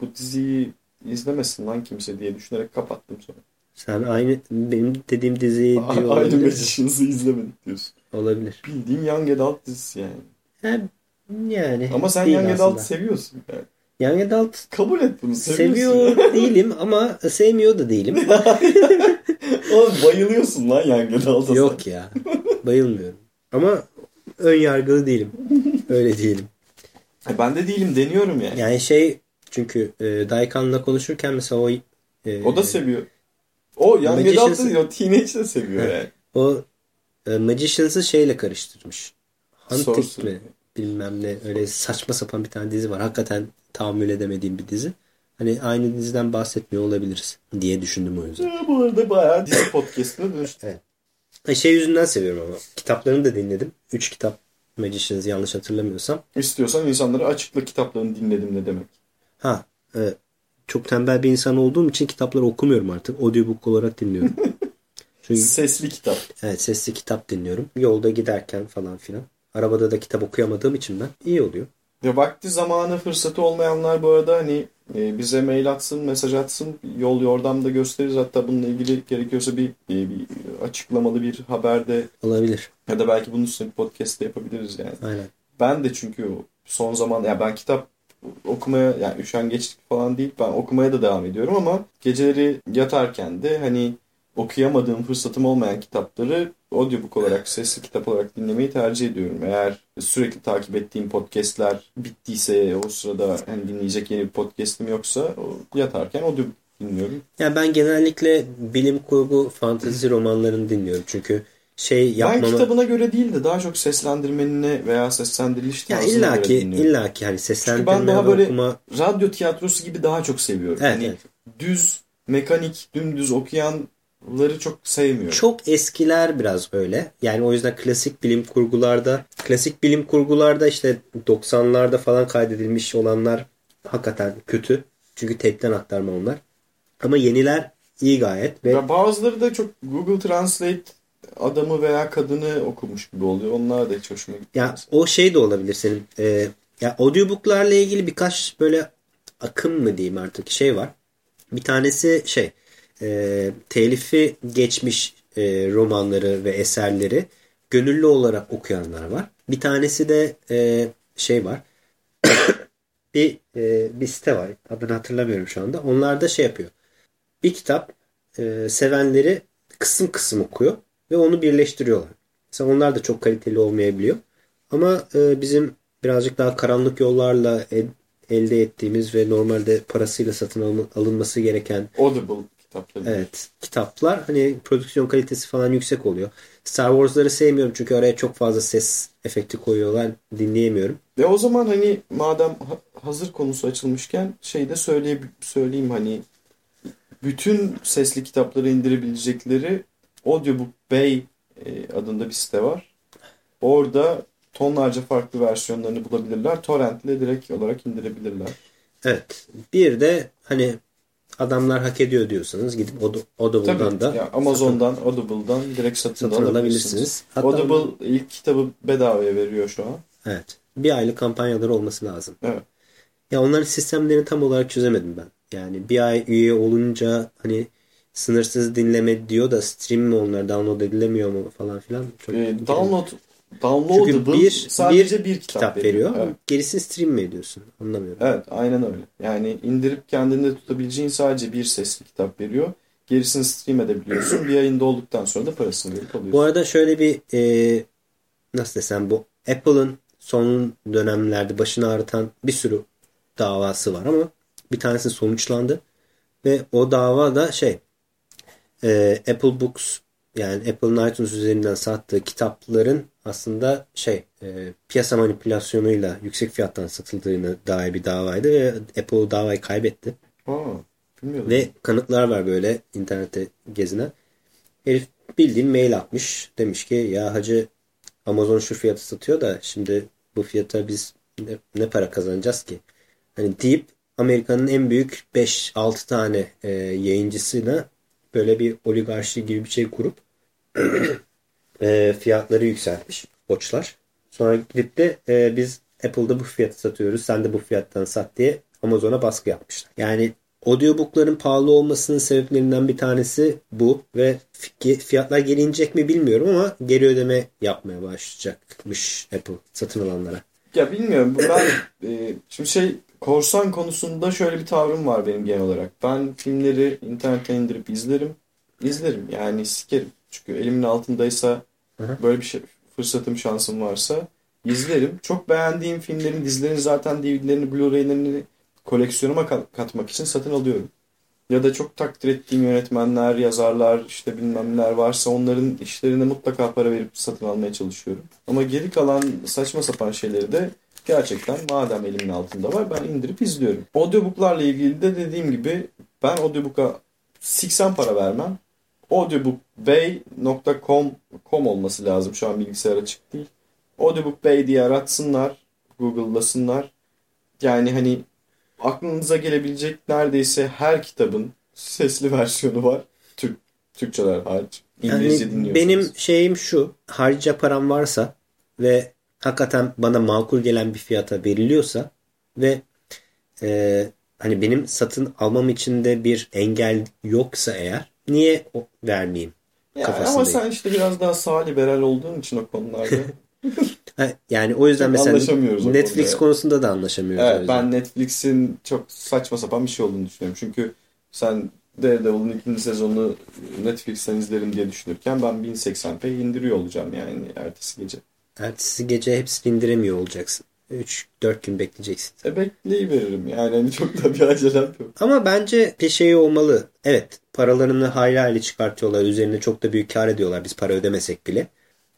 Bu diziyi izlemesin lan kimse diye düşünerek kapattım sonra. Sen aynı benim dediğim diziyi diyor Aynı. Magicians'ı izlemedik diyorsun. Olabilir. Bildiğin Young Adult dizisi yani. Yani, yani Ama sen Young aslında. Adult seviyorsun. Yani. Young Adult Kabul et bunu seviyor değilim ama sevmiyor da değilim. Oğlum bayılıyorsun lan Young Adult'a. Yok ya. Bayılmıyorum. Ama ön yargılı değilim. Öyle sen. E, Ben de değilim deniyorum yani. Yani şey çünkü e, Daikan'la konuşurken mesela o e, O da seviyor. O Young Magicians- Adult'ı o Teenage de seviyor yani. o e, Magicians'ı şeyle karıştırmış. Sorcery. mi? Bilmem ne. Öyle saçma sapan bir tane dizi var. Hakikaten tahammül edemediğim bir dizi. Hani aynı diziden bahsetmiyor olabiliriz diye düşündüm o yüzden. Ya, Bu arada bayağı dizi podcast'ına dönüştü. Ha, Şey yüzünden seviyorum ama. Kitaplarını da dinledim. Üç kitap Magicians yanlış hatırlamıyorsam. İstiyorsan insanlara açıkla kitaplarını dinledim ne demek. Ha e, çok tembel bir insan olduğum için kitapları okumuyorum artık. Audiobook olarak dinliyorum. Çünkü Sesli kitap. evet, sesli kitap dinliyorum. Yolda giderken falan filan. Arabada da kitap okuyamadığım için ben iyi oluyor. Ya vakti zamanı fırsatı olmayanlar bu arada hani e, bize mail atsın, mesaj atsın. Yol yordamda gösteririz. Hatta bununla ilgili gerekiyorsa bir, e, bir açıklamalı bir haberde Olabilir. ya da belki bunun üstüne bir podcast de yapabiliriz yani. Aynen. Ben de çünkü son zaman ya ben kitap okumaya yani üşengeçlik falan değil ben okumaya da devam ediyorum ama geceleri yatarken de hani okuyamadığım fırsatım olmayan kitapları audiobook olarak sesli kitap olarak dinlemeyi tercih ediyorum. Eğer sürekli takip ettiğim podcastler bittiyse o sırada hani dinleyecek yeni bir podcast'im yoksa yatarken audiobook dinliyorum. Yani ben genellikle bilim kurgu fantezi romanlarını dinliyorum. Çünkü şey Ben yapmama... kitabına göre değil de daha çok seslendirmenine veya seslendiriliş tarzına göre illaki dinliyorum. illaki hani seslendirme ben daha böyle- okuma Radyo tiyatrosu gibi daha çok seviyorum. Evet, hani evet. düz, mekanik, dümdüz okuyanları çok sevmiyorum. Çok eskiler biraz öyle. Yani o yüzden klasik bilim kurgularda, klasik bilim kurgularda işte 90'larda falan kaydedilmiş olanlar hakikaten kötü. Çünkü tape'ten aktarma onlar. Ama yeniler iyi gayet ve Ya bazıları da çok Google Translate adamı veya kadını okumuş gibi oluyor. Onlar da hiç hoşuma gitmiyor. ya o şey de olabilir senin. Ee, ya audiobooklarla ilgili birkaç böyle akım mı diyeyim artık şey var. Bir tanesi şey e, telifi geçmiş e, romanları ve eserleri gönüllü olarak okuyanlar var. Bir tanesi de e, şey var. bir e, bir site var. Adını hatırlamıyorum şu anda. Onlar da şey yapıyor. Bir kitap e, sevenleri kısım kısım okuyor ve onu birleştiriyorlar. Mesela onlar da çok kaliteli olmayabiliyor. Ama e, bizim birazcık daha karanlık yollarla e- elde ettiğimiz ve normalde parasıyla satın alın- alınması gereken Audible kitapları. evet kitaplar hani prodüksiyon kalitesi falan yüksek oluyor. Star Wars'ları sevmiyorum çünkü araya çok fazla ses efekti koyuyorlar. Dinleyemiyorum. Ve o zaman hani madem ha- hazır konusu açılmışken şey de söyleye, söyleyeyim hani bütün sesli kitapları indirebilecekleri Audiobook Bay e, adında bir site var. Orada tonlarca farklı versiyonlarını bulabilirler. Torrent ile direkt olarak indirebilirler. Evet. Bir de hani adamlar hak ediyor diyorsanız gidip Aud- Audible'dan Tabii da ya Amazon'dan, Audible'dan direkt satın, satın alabilirsiniz. alabilirsiniz. Hatta Audible ilk kitabı bedavaya veriyor şu an. Evet. Bir aylık kampanyaları olması lazım. Evet. Ya onların sistemlerini tam olarak çözemedim ben. Yani bir ay üye olunca hani sınırsız dinleme diyor da stream mi onlar download edilemiyor mu falan filan. Çok Ee, download downloadable Çünkü bir, sadece bir, kitap, kitap veriyor. Evet. Gerisini stream mi ediyorsun? Anlamıyorum. Evet, aynen öyle. Yani indirip kendinde tutabileceğin sadece bir sesli kitap veriyor. Gerisini stream edebiliyorsun. bir ayında olduktan sonra da parasını verip alıyorsun. Bu arada şöyle bir e, nasıl desem bu Apple'ın son dönemlerde başını ağrıtan bir sürü davası var ama bir tanesi sonuçlandı ve o dava da şey e, Apple Books yani Apple'ın iTunes üzerinden sattığı kitapların aslında şey e, piyasa manipülasyonuyla yüksek fiyattan satıldığını dair bir davaydı ve Apple o davayı kaybetti. Aa. Ve kanıtlar var böyle internette gezinen. Herif bildiğin mail atmış. Demiş ki ya hacı Amazon şu fiyatı satıyor da şimdi bu fiyata biz ne, ne para kazanacağız ki? Hani deyip Amerika'nın en büyük 5-6 tane e, yayıncısıyla böyle bir oligarşi gibi bir şey kurup e, fiyatları yükseltmiş Watch'lar. Sonra gidip de e, biz Apple'da bu fiyatı satıyoruz. Sen de bu fiyattan sat diye Amazon'a baskı yapmışlar. Yani audiobookların pahalı olmasının sebeplerinden bir tanesi bu ve fiyatlar geri inecek mi bilmiyorum ama geri ödeme yapmaya başlayacakmış Apple satın alanlara. Ya bilmiyorum. Ben e, şimdi şey korsan konusunda şöyle bir tavrım var benim genel olarak. Ben filmleri internetten indirip izlerim. İzlerim yani sikerim. Çünkü elimin altındaysa böyle bir şey fırsatım şansım varsa izlerim. Çok beğendiğim filmlerin, dizilerin zaten DVD'lerini, Blu-ray'lerini koleksiyonuma katmak için satın alıyorum. Ya da çok takdir ettiğim yönetmenler, yazarlar, işte bilmem neler varsa onların işlerine mutlaka para verip satın almaya çalışıyorum. Ama geri kalan saçma sapan şeyleri de gerçekten madem elimin altında var ben indirip izliyorum. Audiobook'larla ilgili de dediğim gibi ben audiobook'a 80 para vermem. audiobookbay.com com olması lazım. Şu an bilgisayar açık değil. Audiobook Bay diye aratsınlar. Google'lasınlar. Yani hani aklınıza gelebilecek neredeyse her kitabın sesli versiyonu var. Türk Türkçeler hariç. İngilizce yani benim şeyim şu. Harca param varsa ve hakikaten bana makul gelen bir fiyata veriliyorsa ve e, hani benim satın almam için de bir engel yoksa eğer niye vermeyeyim yani Ama sen işte biraz daha sağ liberal olduğun için o konularda yani o yüzden çok mesela Netflix konusunda da anlaşamıyoruz. Evet ben Netflix'in çok saçma sapan bir şey olduğunu düşünüyorum. Çünkü sen Daredevil'ın ikinci sezonunu Netflix'ten izlerim diye düşünürken ben 1080p indiriyor olacağım yani ertesi gece. Ertesi gece hepsini indiremiyor olacaksın. 3-4 gün bekleyeceksin. E bekleyiveririm yani hani çok da bir acelem yok. Ama bence şey olmalı. Evet paralarını hayli hayli çıkartıyorlar. Üzerine çok da büyük kar ediyorlar biz para ödemesek bile.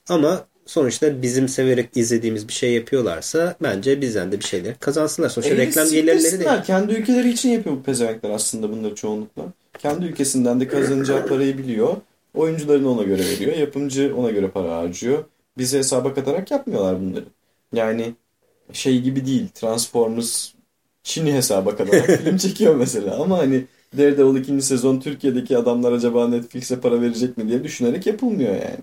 Ama sonuçta bizim severek izlediğimiz bir şey yapıyorlarsa bence bizden de bir şeyler kazansınlar. Sonuçta e, reklam gelirleri de. Kendi ülkeleri için yapıyor bu pezevenkler aslında bunları çoğunlukla. Kendi ülkesinden de kazanacağı parayı biliyor. Oyuncularını ona göre veriyor. Yapımcı ona göre para harcıyor. Bize hesaba katarak yapmıyorlar bunları. Yani şey gibi değil. Transformers Çin'i hesaba katarak film çekiyor mesela. Ama hani Daredevil ikinci sezon Türkiye'deki adamlar acaba Netflix'e para verecek mi diye düşünerek yapılmıyor yani.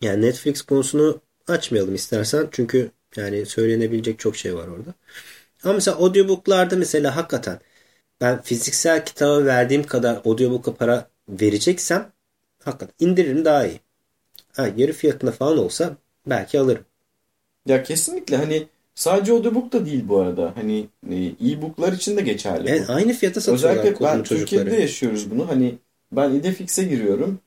Yani Netflix konusunu açmayalım istersen. Çünkü yani söylenebilecek çok şey var orada. Ama mesela audiobooklarda mesela hakikaten ben fiziksel kitaba verdiğim kadar audiobook'a para vereceksem hakikaten indiririm daha iyi. Ha, yarı fiyatına falan olsa belki alırım. Ya kesinlikle hani sadece audiobook da değil bu arada. Hani e, e-booklar için de geçerli. Evet, aynı fiyata satıyorlar. Özellikle ben Türkiye'de yaşıyoruz bunu. Hani ben Idefix'e giriyorum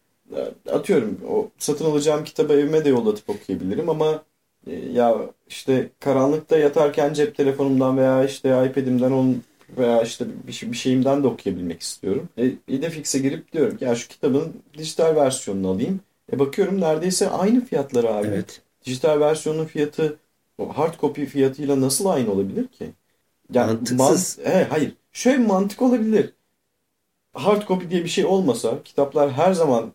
atıyorum o satın alacağım kitabı evime de yollatıp okuyabilirim ama e, ya işte karanlıkta yatarken cep telefonumdan veya işte iPad'imden onun veya işte bir, şey, bir şeyimden de okuyabilmek istiyorum. E, Idefix'e girip diyorum ki ya şu kitabın dijital versiyonunu alayım. E bakıyorum neredeyse aynı fiyatları abi. Evet. Dijital versiyonun fiyatı o hard copy fiyatıyla nasıl aynı olabilir ki? Yani Mantıksız. Man, he, hayır. Şöyle mantık olabilir. Hard copy diye bir şey olmasa kitaplar her zaman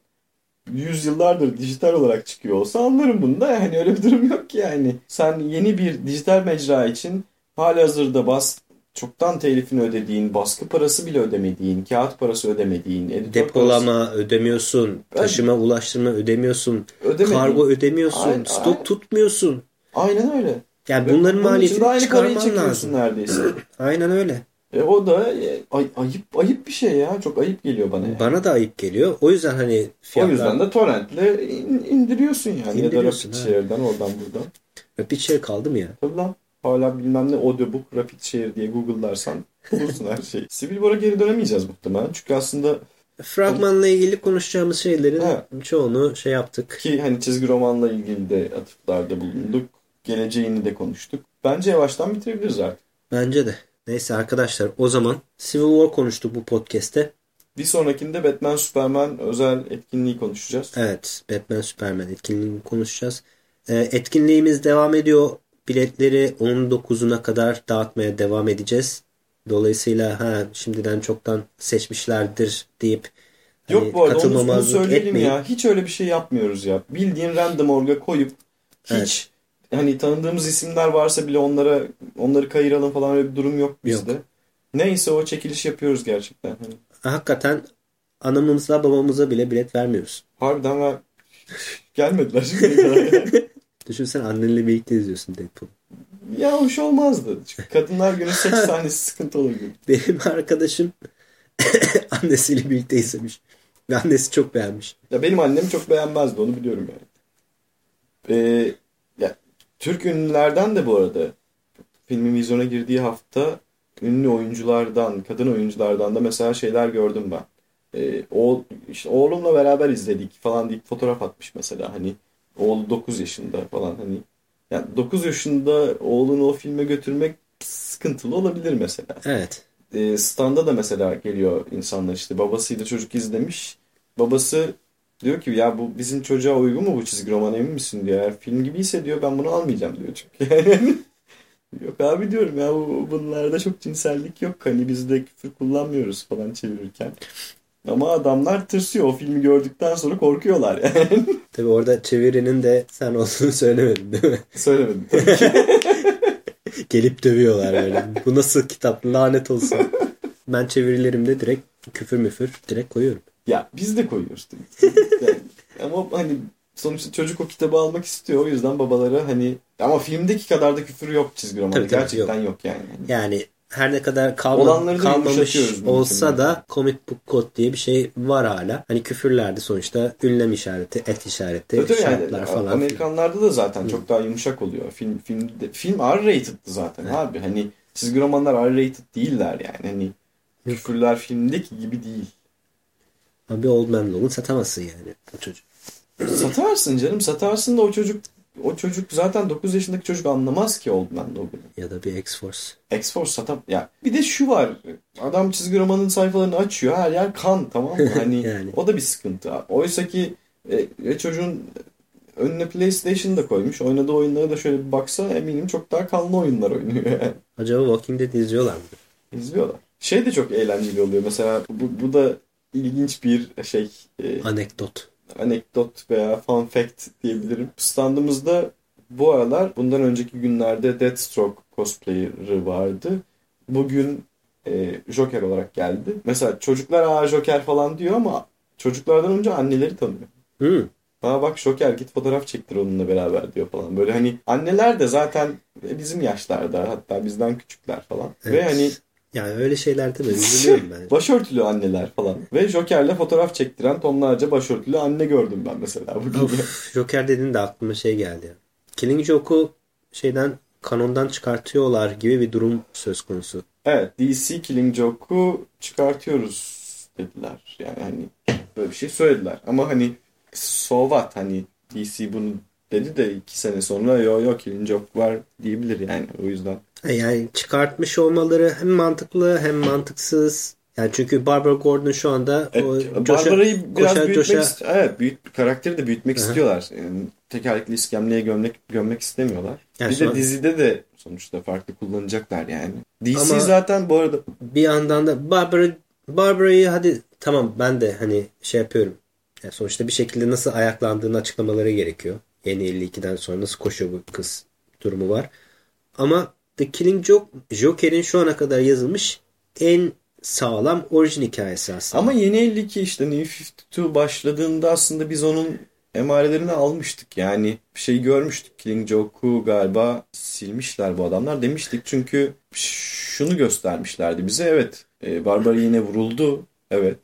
yüzyıllardır dijital olarak çıkıyor olsa anlarım bunu da yani öyle bir durum yok ki yani. Sen yeni bir dijital mecra için hali hazırda bas çoktan telifini ödediğin, baskı parası bile ödemediğin, kağıt parası ödemediğin, editör depolama parası... ödemiyorsun, taşıma, evet. ulaştırma ödemiyorsun, Ödemediğin. kargo ödemiyorsun, aynen, stok aynen. tutmuyorsun. Aynen öyle. Yani bunların maliyetini çıkarman lazım. neredeyse. aynen öyle. E o da e, ay, ayıp ayıp bir şey ya. Çok ayıp geliyor bana. Yani. Bana da ayıp geliyor. O yüzden hani fiyatlar... O yüzden de torrentle in, indiriyorsun yani. İndiriyorsun, ya da RapidShare'den oradan buradan. RapidShare kaldı mı ya? Tabii lan. Hala bilmem ne audiobook RapidShare diye google'larsan bulursun her şeyi. Civil War'a geri dönemeyeceğiz muhtemelen. Çünkü aslında fragmanla ilgili konuşacağımız şeylerin ha. çoğunu şey yaptık. Ki hani çizgi romanla ilgili de atıflarda bulunduk. Geleceğini de konuştuk. Bence yavaştan bitirebiliriz artık. Bence de. Neyse arkadaşlar o zaman Civil War konuştuk bu podcast'te. Bir sonrakinde Batman Superman özel etkinliği konuşacağız. Evet Batman Superman etkinliğini konuşacağız. Ee, etkinliğimiz devam ediyor. Biletleri 19'una kadar dağıtmaya devam edeceğiz. Dolayısıyla ha şimdiden çoktan seçmişlerdir deyip Yok hani, bu arada onu, söyleyelim etmeyin. ya. Hiç öyle bir şey yapmıyoruz ya. Bildiğin random orga koyup hiç evet hani tanıdığımız isimler varsa bile onlara onları kayıralım falan öyle bir durum yok bizde. Yok. Neyse o çekiliş yapıyoruz gerçekten. Hani. Hakikaten anamıza babamıza bile bilet vermiyoruz. Harbiden ve Gelmediler. Düşünsene annenle birlikte izliyorsun Deadpool. ya hoş olmazdı. Çünkü kadınlar günü seks sahnesi sıkıntı olurdu. Benim arkadaşım annesiyle birlikte izlemiş. Ve annesi çok beğenmiş. Ya benim annem çok beğenmezdi onu biliyorum yani. Ee, ya, Türk ünlülerden de bu arada filmin vizyona girdiği hafta ünlü oyunculardan, kadın oyunculardan da mesela şeyler gördüm ben. Ee, o, işte oğlumla beraber izledik falan deyip fotoğraf atmış mesela hani oğlu 9 yaşında falan hani yani 9 yaşında oğlunu o filme götürmek sıkıntılı olabilir mesela. Evet. E, standa da mesela geliyor insanlar işte babasıyla çocuk izlemiş. Babası diyor ki ya bu bizim çocuğa uygun mu bu çizgi roman emin misin diyor. Eğer film gibiyse diyor ben bunu almayacağım diyor çünkü. Yani yok abi diyorum ya bu, bunlarda çok cinsellik yok. Hani biz de küfür kullanmıyoruz falan çevirirken. Ama adamlar tırsıyor. O filmi gördükten sonra korkuyorlar yani. Tabi orada çevirinin de sen olduğunu söylemedin değil mi? Söylemedim tabii ki. Gelip dövüyorlar böyle. Bu nasıl kitap lanet olsun. Ben çevirilerimde direkt küfür müfür direkt koyuyorum. Ya biz de koyuyoruz tabii. Yani, ama hani sonuçta çocuk o kitabı almak istiyor. O yüzden babalara hani ama filmdeki kadar da küfür yok çizgi. Tabii, tabii, Gerçekten yok, yani. Yani her ne kadar kalma, kalmamış olsa da comic book code diye bir şey var hala. Hani küfürlerde sonuçta ünlem işareti, et işareti, tabii şartlar yani, falan. Amerikanlarda da zaten çok daha yumuşak oluyor. Film film film R-rated'dı zaten abi. Hani çizgi romanlar R-rated değiller yani. Hani küfürler filmdeki gibi değil. Ama bir Old Man Logan satamazsın yani o çocuk. Satarsın canım satarsın da o çocuk o çocuk zaten 9 yaşındaki çocuk anlamaz ki Old Man Logan'ı. Ya da bir X-Force. X-Force satam ya bir de şu var adam çizgi romanın sayfalarını açıyor her yer kan tamam mı hani Yani. o da bir sıkıntı oysa ki e, e, çocuğun önüne PlayStation da koymuş oynadığı oyunlara da şöyle bir baksa eminim çok daha kanlı oyunlar oynuyor yani Acaba Walking Dead izliyorlar mı? izliyorlar şey de çok eğlenceli oluyor mesela bu, bu da ilginç bir şey e, Anekdot. Anekdot veya fun fact diyebilirim. Standımızda bu aralar bundan önceki günlerde Deathstroke cosplayer'ı vardı. Bugün e, Joker olarak geldi. Mesela çocuklar aa Joker falan diyor ama çocuklardan önce anneleri tanıyor. Hmm. Aa bak Joker git fotoğraf çektir onunla beraber diyor falan. Böyle hani anneler de zaten bizim yaşlarda hatta bizden küçükler falan. Ve Evet. hani Yani öyle şeylerde de üzülüyorum ben. başörtülü anneler falan. Ve Joker'le fotoğraf çektiren tonlarca başörtülü anne gördüm ben mesela bugün. Of, Joker dedin de aklıma şey geldi. Killing Joke'u şeyden kanondan çıkartıyorlar gibi bir durum söz konusu. Evet DC Killing Joke'u çıkartıyoruz dediler. Yani hani böyle bir şey söylediler. Ama hani so what hani DC bunu dedi de iki sene sonra yo yo Killing Joke var diyebilir yani o yüzden. Yani çıkartmış olmaları hem mantıklı hem mantıksız. Yani çünkü Barbara Gordon şu anda Evet, o E, Barbara'yı biraz koşa, büyütmek coşa- ist- evet büyüt karakteri de büyütmek Hı hı. istiyorlar. Yani tekerlekli iskemleye gömlek gömmek istemiyorlar. Yani bir şu de dizide de sonuçta farklı kullanacaklar yani. DC Ama- zaten bu arada bir yandan da Barbara Barbara'yı hadi tamam ben de hani şey yapıyorum. Yani sonuçta bir şekilde nasıl ayaklandığını açıklamaları gerekiyor. Yeni 52'den sonra nasıl koşuyor bu kız durumu var. Ama The Killing Joke Joker'in şu ana kadar yazılmış en sağlam orijin hikayesi aslında. Ama yeni 52 işte New 52 başladığında aslında biz onun emarelerini almıştık. Yani bir şey görmüştük. Killing Joke'u galiba silmişler bu adamlar demiştik. Çünkü şunu göstermişlerdi bize. Evet e, Barbara yine vuruldu. Evet.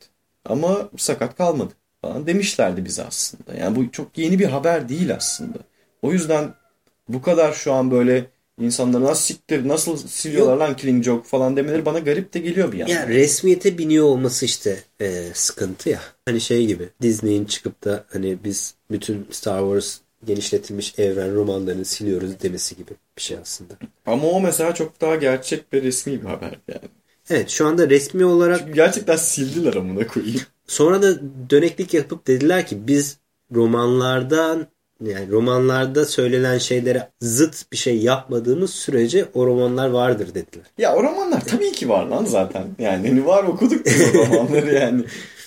Ama sakat kalmadı falan demişlerdi bize aslında. Yani bu çok yeni bir haber değil aslında. O yüzden bu kadar şu an böyle insanlar nasıl siktir nasıl siliyorlar lan Killing Joke falan demeleri bana garip de geliyor bir yandan. Ya resmiyete biniyor olması işte e, sıkıntı ya. Hani şey gibi Disney'in çıkıp da hani biz bütün Star Wars genişletilmiş evren romanlarını siliyoruz demesi gibi bir şey aslında. Ama o mesela çok daha gerçek ve resmi bir haber yani. Evet şu anda resmi olarak Çünkü gerçekten sildiler amına koyayım. Sonra da döneklik yapıp dediler ki biz romanlardan yani romanlarda söylenen şeylere zıt bir şey yapmadığımız sürece o romanlar vardır dediler. Ya o romanlar tabii ki var lan zaten. Yani hani var okuduk o romanları yani.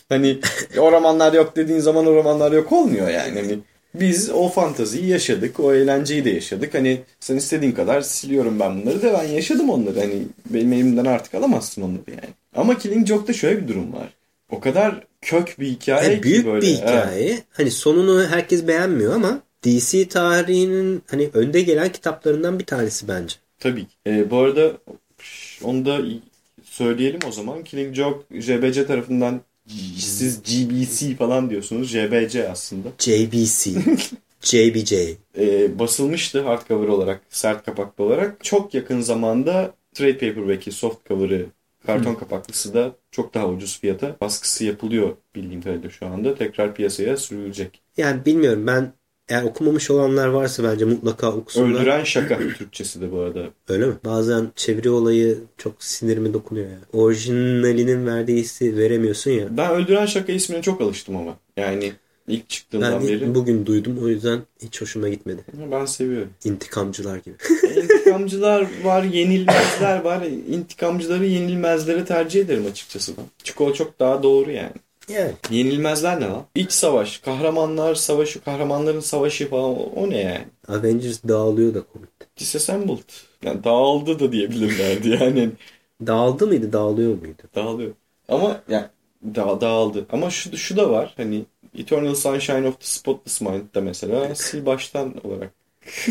Hani o romanlar yok dediğin zaman o romanlar yok olmuyor yani. Hani biz o fantaziyi yaşadık, o eğlenceyi de yaşadık. Hani sen istediğin kadar siliyorum ben bunları da ben yaşadım onları. Hani benim elimden artık alamazsın onları yani. Ama Killing Joke'da şöyle bir durum var. O kadar kök bir hikaye Yani ki büyük böyle. bir hikaye. Hani sonunu herkes beğenmiyor ama DC tarihinin hani önde gelen kitaplarından bir tanesi bence. Tabii. Ee, bu arada onu da söyleyelim o zaman. Killing Joke JBC tarafından siz GBC falan diyorsunuz. JBC aslında. JBC. JBJ. Ee, basılmıştı hardcover olarak, sert kapaklı olarak. Çok yakın zamanda trade paperback'i, soft cover'ı, karton kapaklısı da çok daha ucuz fiyata baskısı yapılıyor bildiğim kadarıyla şu anda. Tekrar piyasaya sürülecek. Yani bilmiyorum ben eğer okumamış olanlar varsa bence mutlaka okusunlar. Öldüren şaka Türkçesi de bu arada. Öyle mi? Bazen çeviri olayı çok sinirime dokunuyor ya. Orijinalinin verdiği hissi veremiyorsun ya. Ben Öldüren Şaka ismine çok alıştım ama. Yani ilk çıktığından Ben beri. bugün duydum o yüzden hiç hoşuma gitmedi. Ben seviyorum. İntikamcılar gibi. İntikamcılar var, yenilmezler var. İntikamcıları yenilmezlere tercih ederim açıkçası ben. Çünkü o çok daha doğru yani. Yani. Yenilmezler ne lan? İç savaş, kahramanlar savaşı, kahramanların savaşı falan o, ne yani? Avengers dağılıyor da komikti. Disassembled. Yani dağıldı da diyebilirlerdi yani. Dağıldı mıydı dağılıyor muydu? Dağılıyor. Ama yani da, dağıldı. Ama şu, şu da var hani Eternal Sunshine of the Spotless Mind'da mesela sil baştan olarak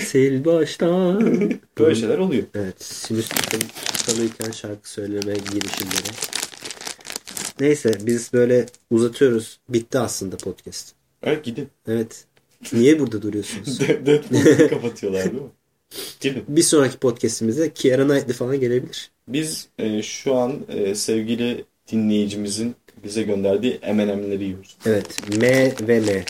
Sil baştan. böyle şeyler oluyor. Evet. Sinüs tutalıyken şarkı söyleme girişimleri. Neyse biz böyle uzatıyoruz. Bitti aslında podcast. Evet gidin. Evet. Niye burada duruyorsunuz? Deadpool'u kapatıyorlar değil mi? Gidin. Bir sonraki podcastimizde Keira Knightley falan gelebilir. Biz e, şu an e, sevgili dinleyicimizin bize gönderdiği M&M'leri yiyoruz. Evet. M ve M.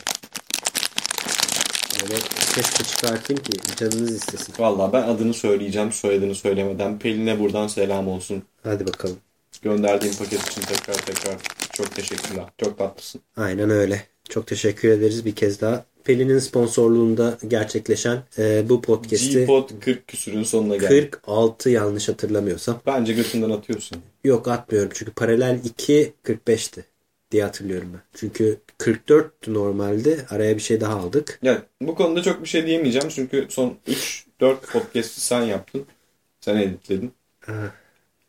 Böyle ses çıkartayım ki canınız istesin. Valla ben adını söyleyeceğim soyadını söylemeden. Pelin'e buradan selam olsun. Hadi bakalım. Gönderdiğin paket için tekrar tekrar çok teşekkürler. Çok tatlısın. Aynen öyle. Çok teşekkür ederiz bir kez daha. Pelin'in sponsorluğunda gerçekleşen e, bu podcast'i G-Pod 40 küsürün sonuna geldi. 46 yanlış hatırlamıyorsam. Bence götünden atıyorsun. Yok atmıyorum çünkü paralel 2 45'ti diye hatırlıyorum ben. Çünkü 44'tü normalde. Araya bir şey daha aldık. Yani bu konuda çok bir şey diyemeyeceğim çünkü son 3-4 podcast'i sen yaptın. Sen editledin.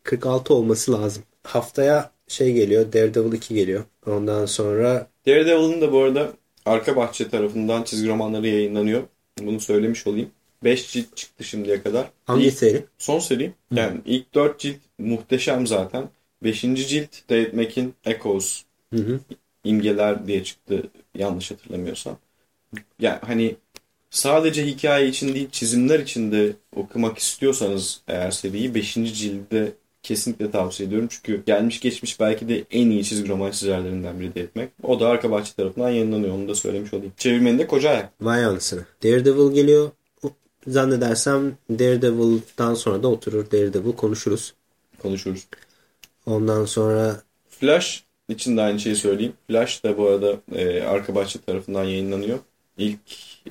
46 olması lazım. Haftaya şey geliyor. Daredevil 2 geliyor. Ondan sonra Daredevil'ın da bu arada Arka Bahçe tarafından çizgi romanları yayınlanıyor. Bunu söylemiş olayım. 5 cilt çıktı şimdiye kadar. hangi İlk- seri? Son seri. Yani ilk 4 cilt muhteşem zaten. 5. cilt David Mack'in Echoes Hı hı. imgeler diye çıktı yanlış hatırlamıyorsam. Yani hani sadece hikaye için değil çizimler için de okumak istiyorsanız eğer seriyi 5. cilde kesinlikle tavsiye ediyorum. Çünkü gelmiş geçmiş belki de en iyi çizgi roman çizerlerinden biri de etmek. O da arka bahçe tarafından yayınlanıyor. Onu da söylemiş olayım. Çevirmeni de koca ayak. Vay anasını. Daredevil geliyor. Zannedersem Daredevil'dan sonra da oturur Daredevil konuşuruz. Konuşuruz. Ondan sonra Flash için de aynı şeyi söyleyeyim. Flash da bu arada e, arka bahçe tarafından yayınlanıyor. İlk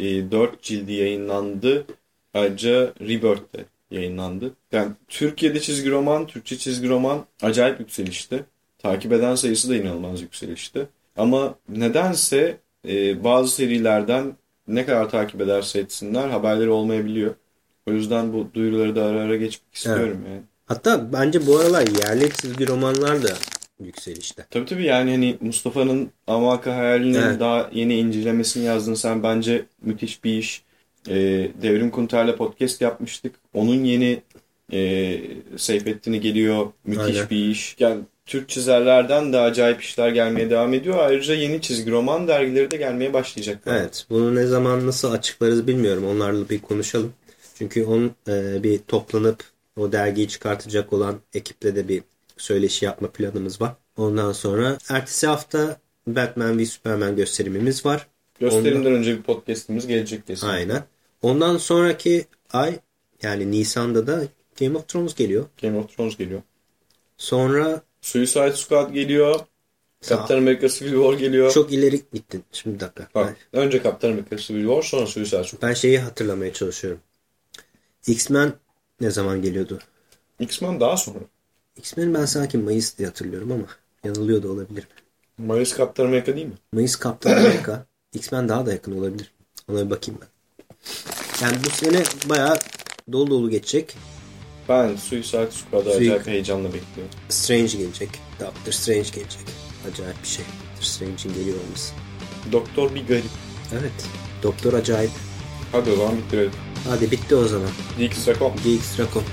e, 4 cildi yayınlandı. Ayrıca Rebirth de yayınlandı. Yani Türkiye'de çizgi roman, Türkçe çizgi roman acayip yükselişte. Takip eden sayısı da inanılmaz yükselişte. Ama nedense e, bazı serilerden ne kadar takip ederse etsinler haberleri olmayabiliyor. O yüzden bu duyuruları da ara ara geçmek istiyorum yani. hatta bence bu aralar yerli çizgi romanlar da yükselişte. Tabii tabii yani hani Mustafa'nın Amaka hayalinin Evet. daha yeni incelemesini yazdın sen bence müthiş bir iş. Ee, Devrim Kunter'le podcast yapmıştık. Onun yeni e, Seyfettin'i geliyor. Müthiş Aynen. bir iş. Yani Türk çizerlerden de acayip işler gelmeye devam ediyor. Ayrıca yeni çizgi roman dergileri de gelmeye başlayacak. Evet. Bunu ne zaman nasıl açıklarız bilmiyorum. Onlarla bir konuşalım. Çünkü onun e, bir toplanıp o dergiyi çıkartacak olan ekiple de bir söyleşi yapma planımız var. Ondan sonra ertesi hafta Batman v Superman gösterimimiz var. Gösterimden önce bir podcastimiz gelecek kesin. Aynen. Ondan sonraki ay yani Nisan'da da Game of Thrones geliyor. Game of Thrones geliyor. Sonra Suicide Squad geliyor. Captain America Civil War geliyor. çok ileri gittin. Şimdi bir dakika. Bak, önce Captain America Civil War sonra Suicide Squad. Ben şeyi hatırlamaya çalışıyorum. X-Men ne zaman geliyordu? X-Men daha sonra. X-Men'i ben sanki Mayıs diye hatırlıyorum ama yanılıyor da olabilir. Mayıs Captain America değil mi? Mayıs Kaptan Amerika. X-Men daha da yakın olabilir. Ona bir bakayım ben. Yani bu sene bayağı dolu dolu geçecek. Ben Suicide Squad'ı Suik- acayip heyecanla bekliyorum. Strange gelecek. Doctor Strange gelecek. Acayip bir şey. Doctor Strange'in geliyor olması. Doktor bir garip. Evet. Doktor acayip. Hadi o zaman bitirelim. Hadi bitti o zaman. Geeks.com Geeks.com.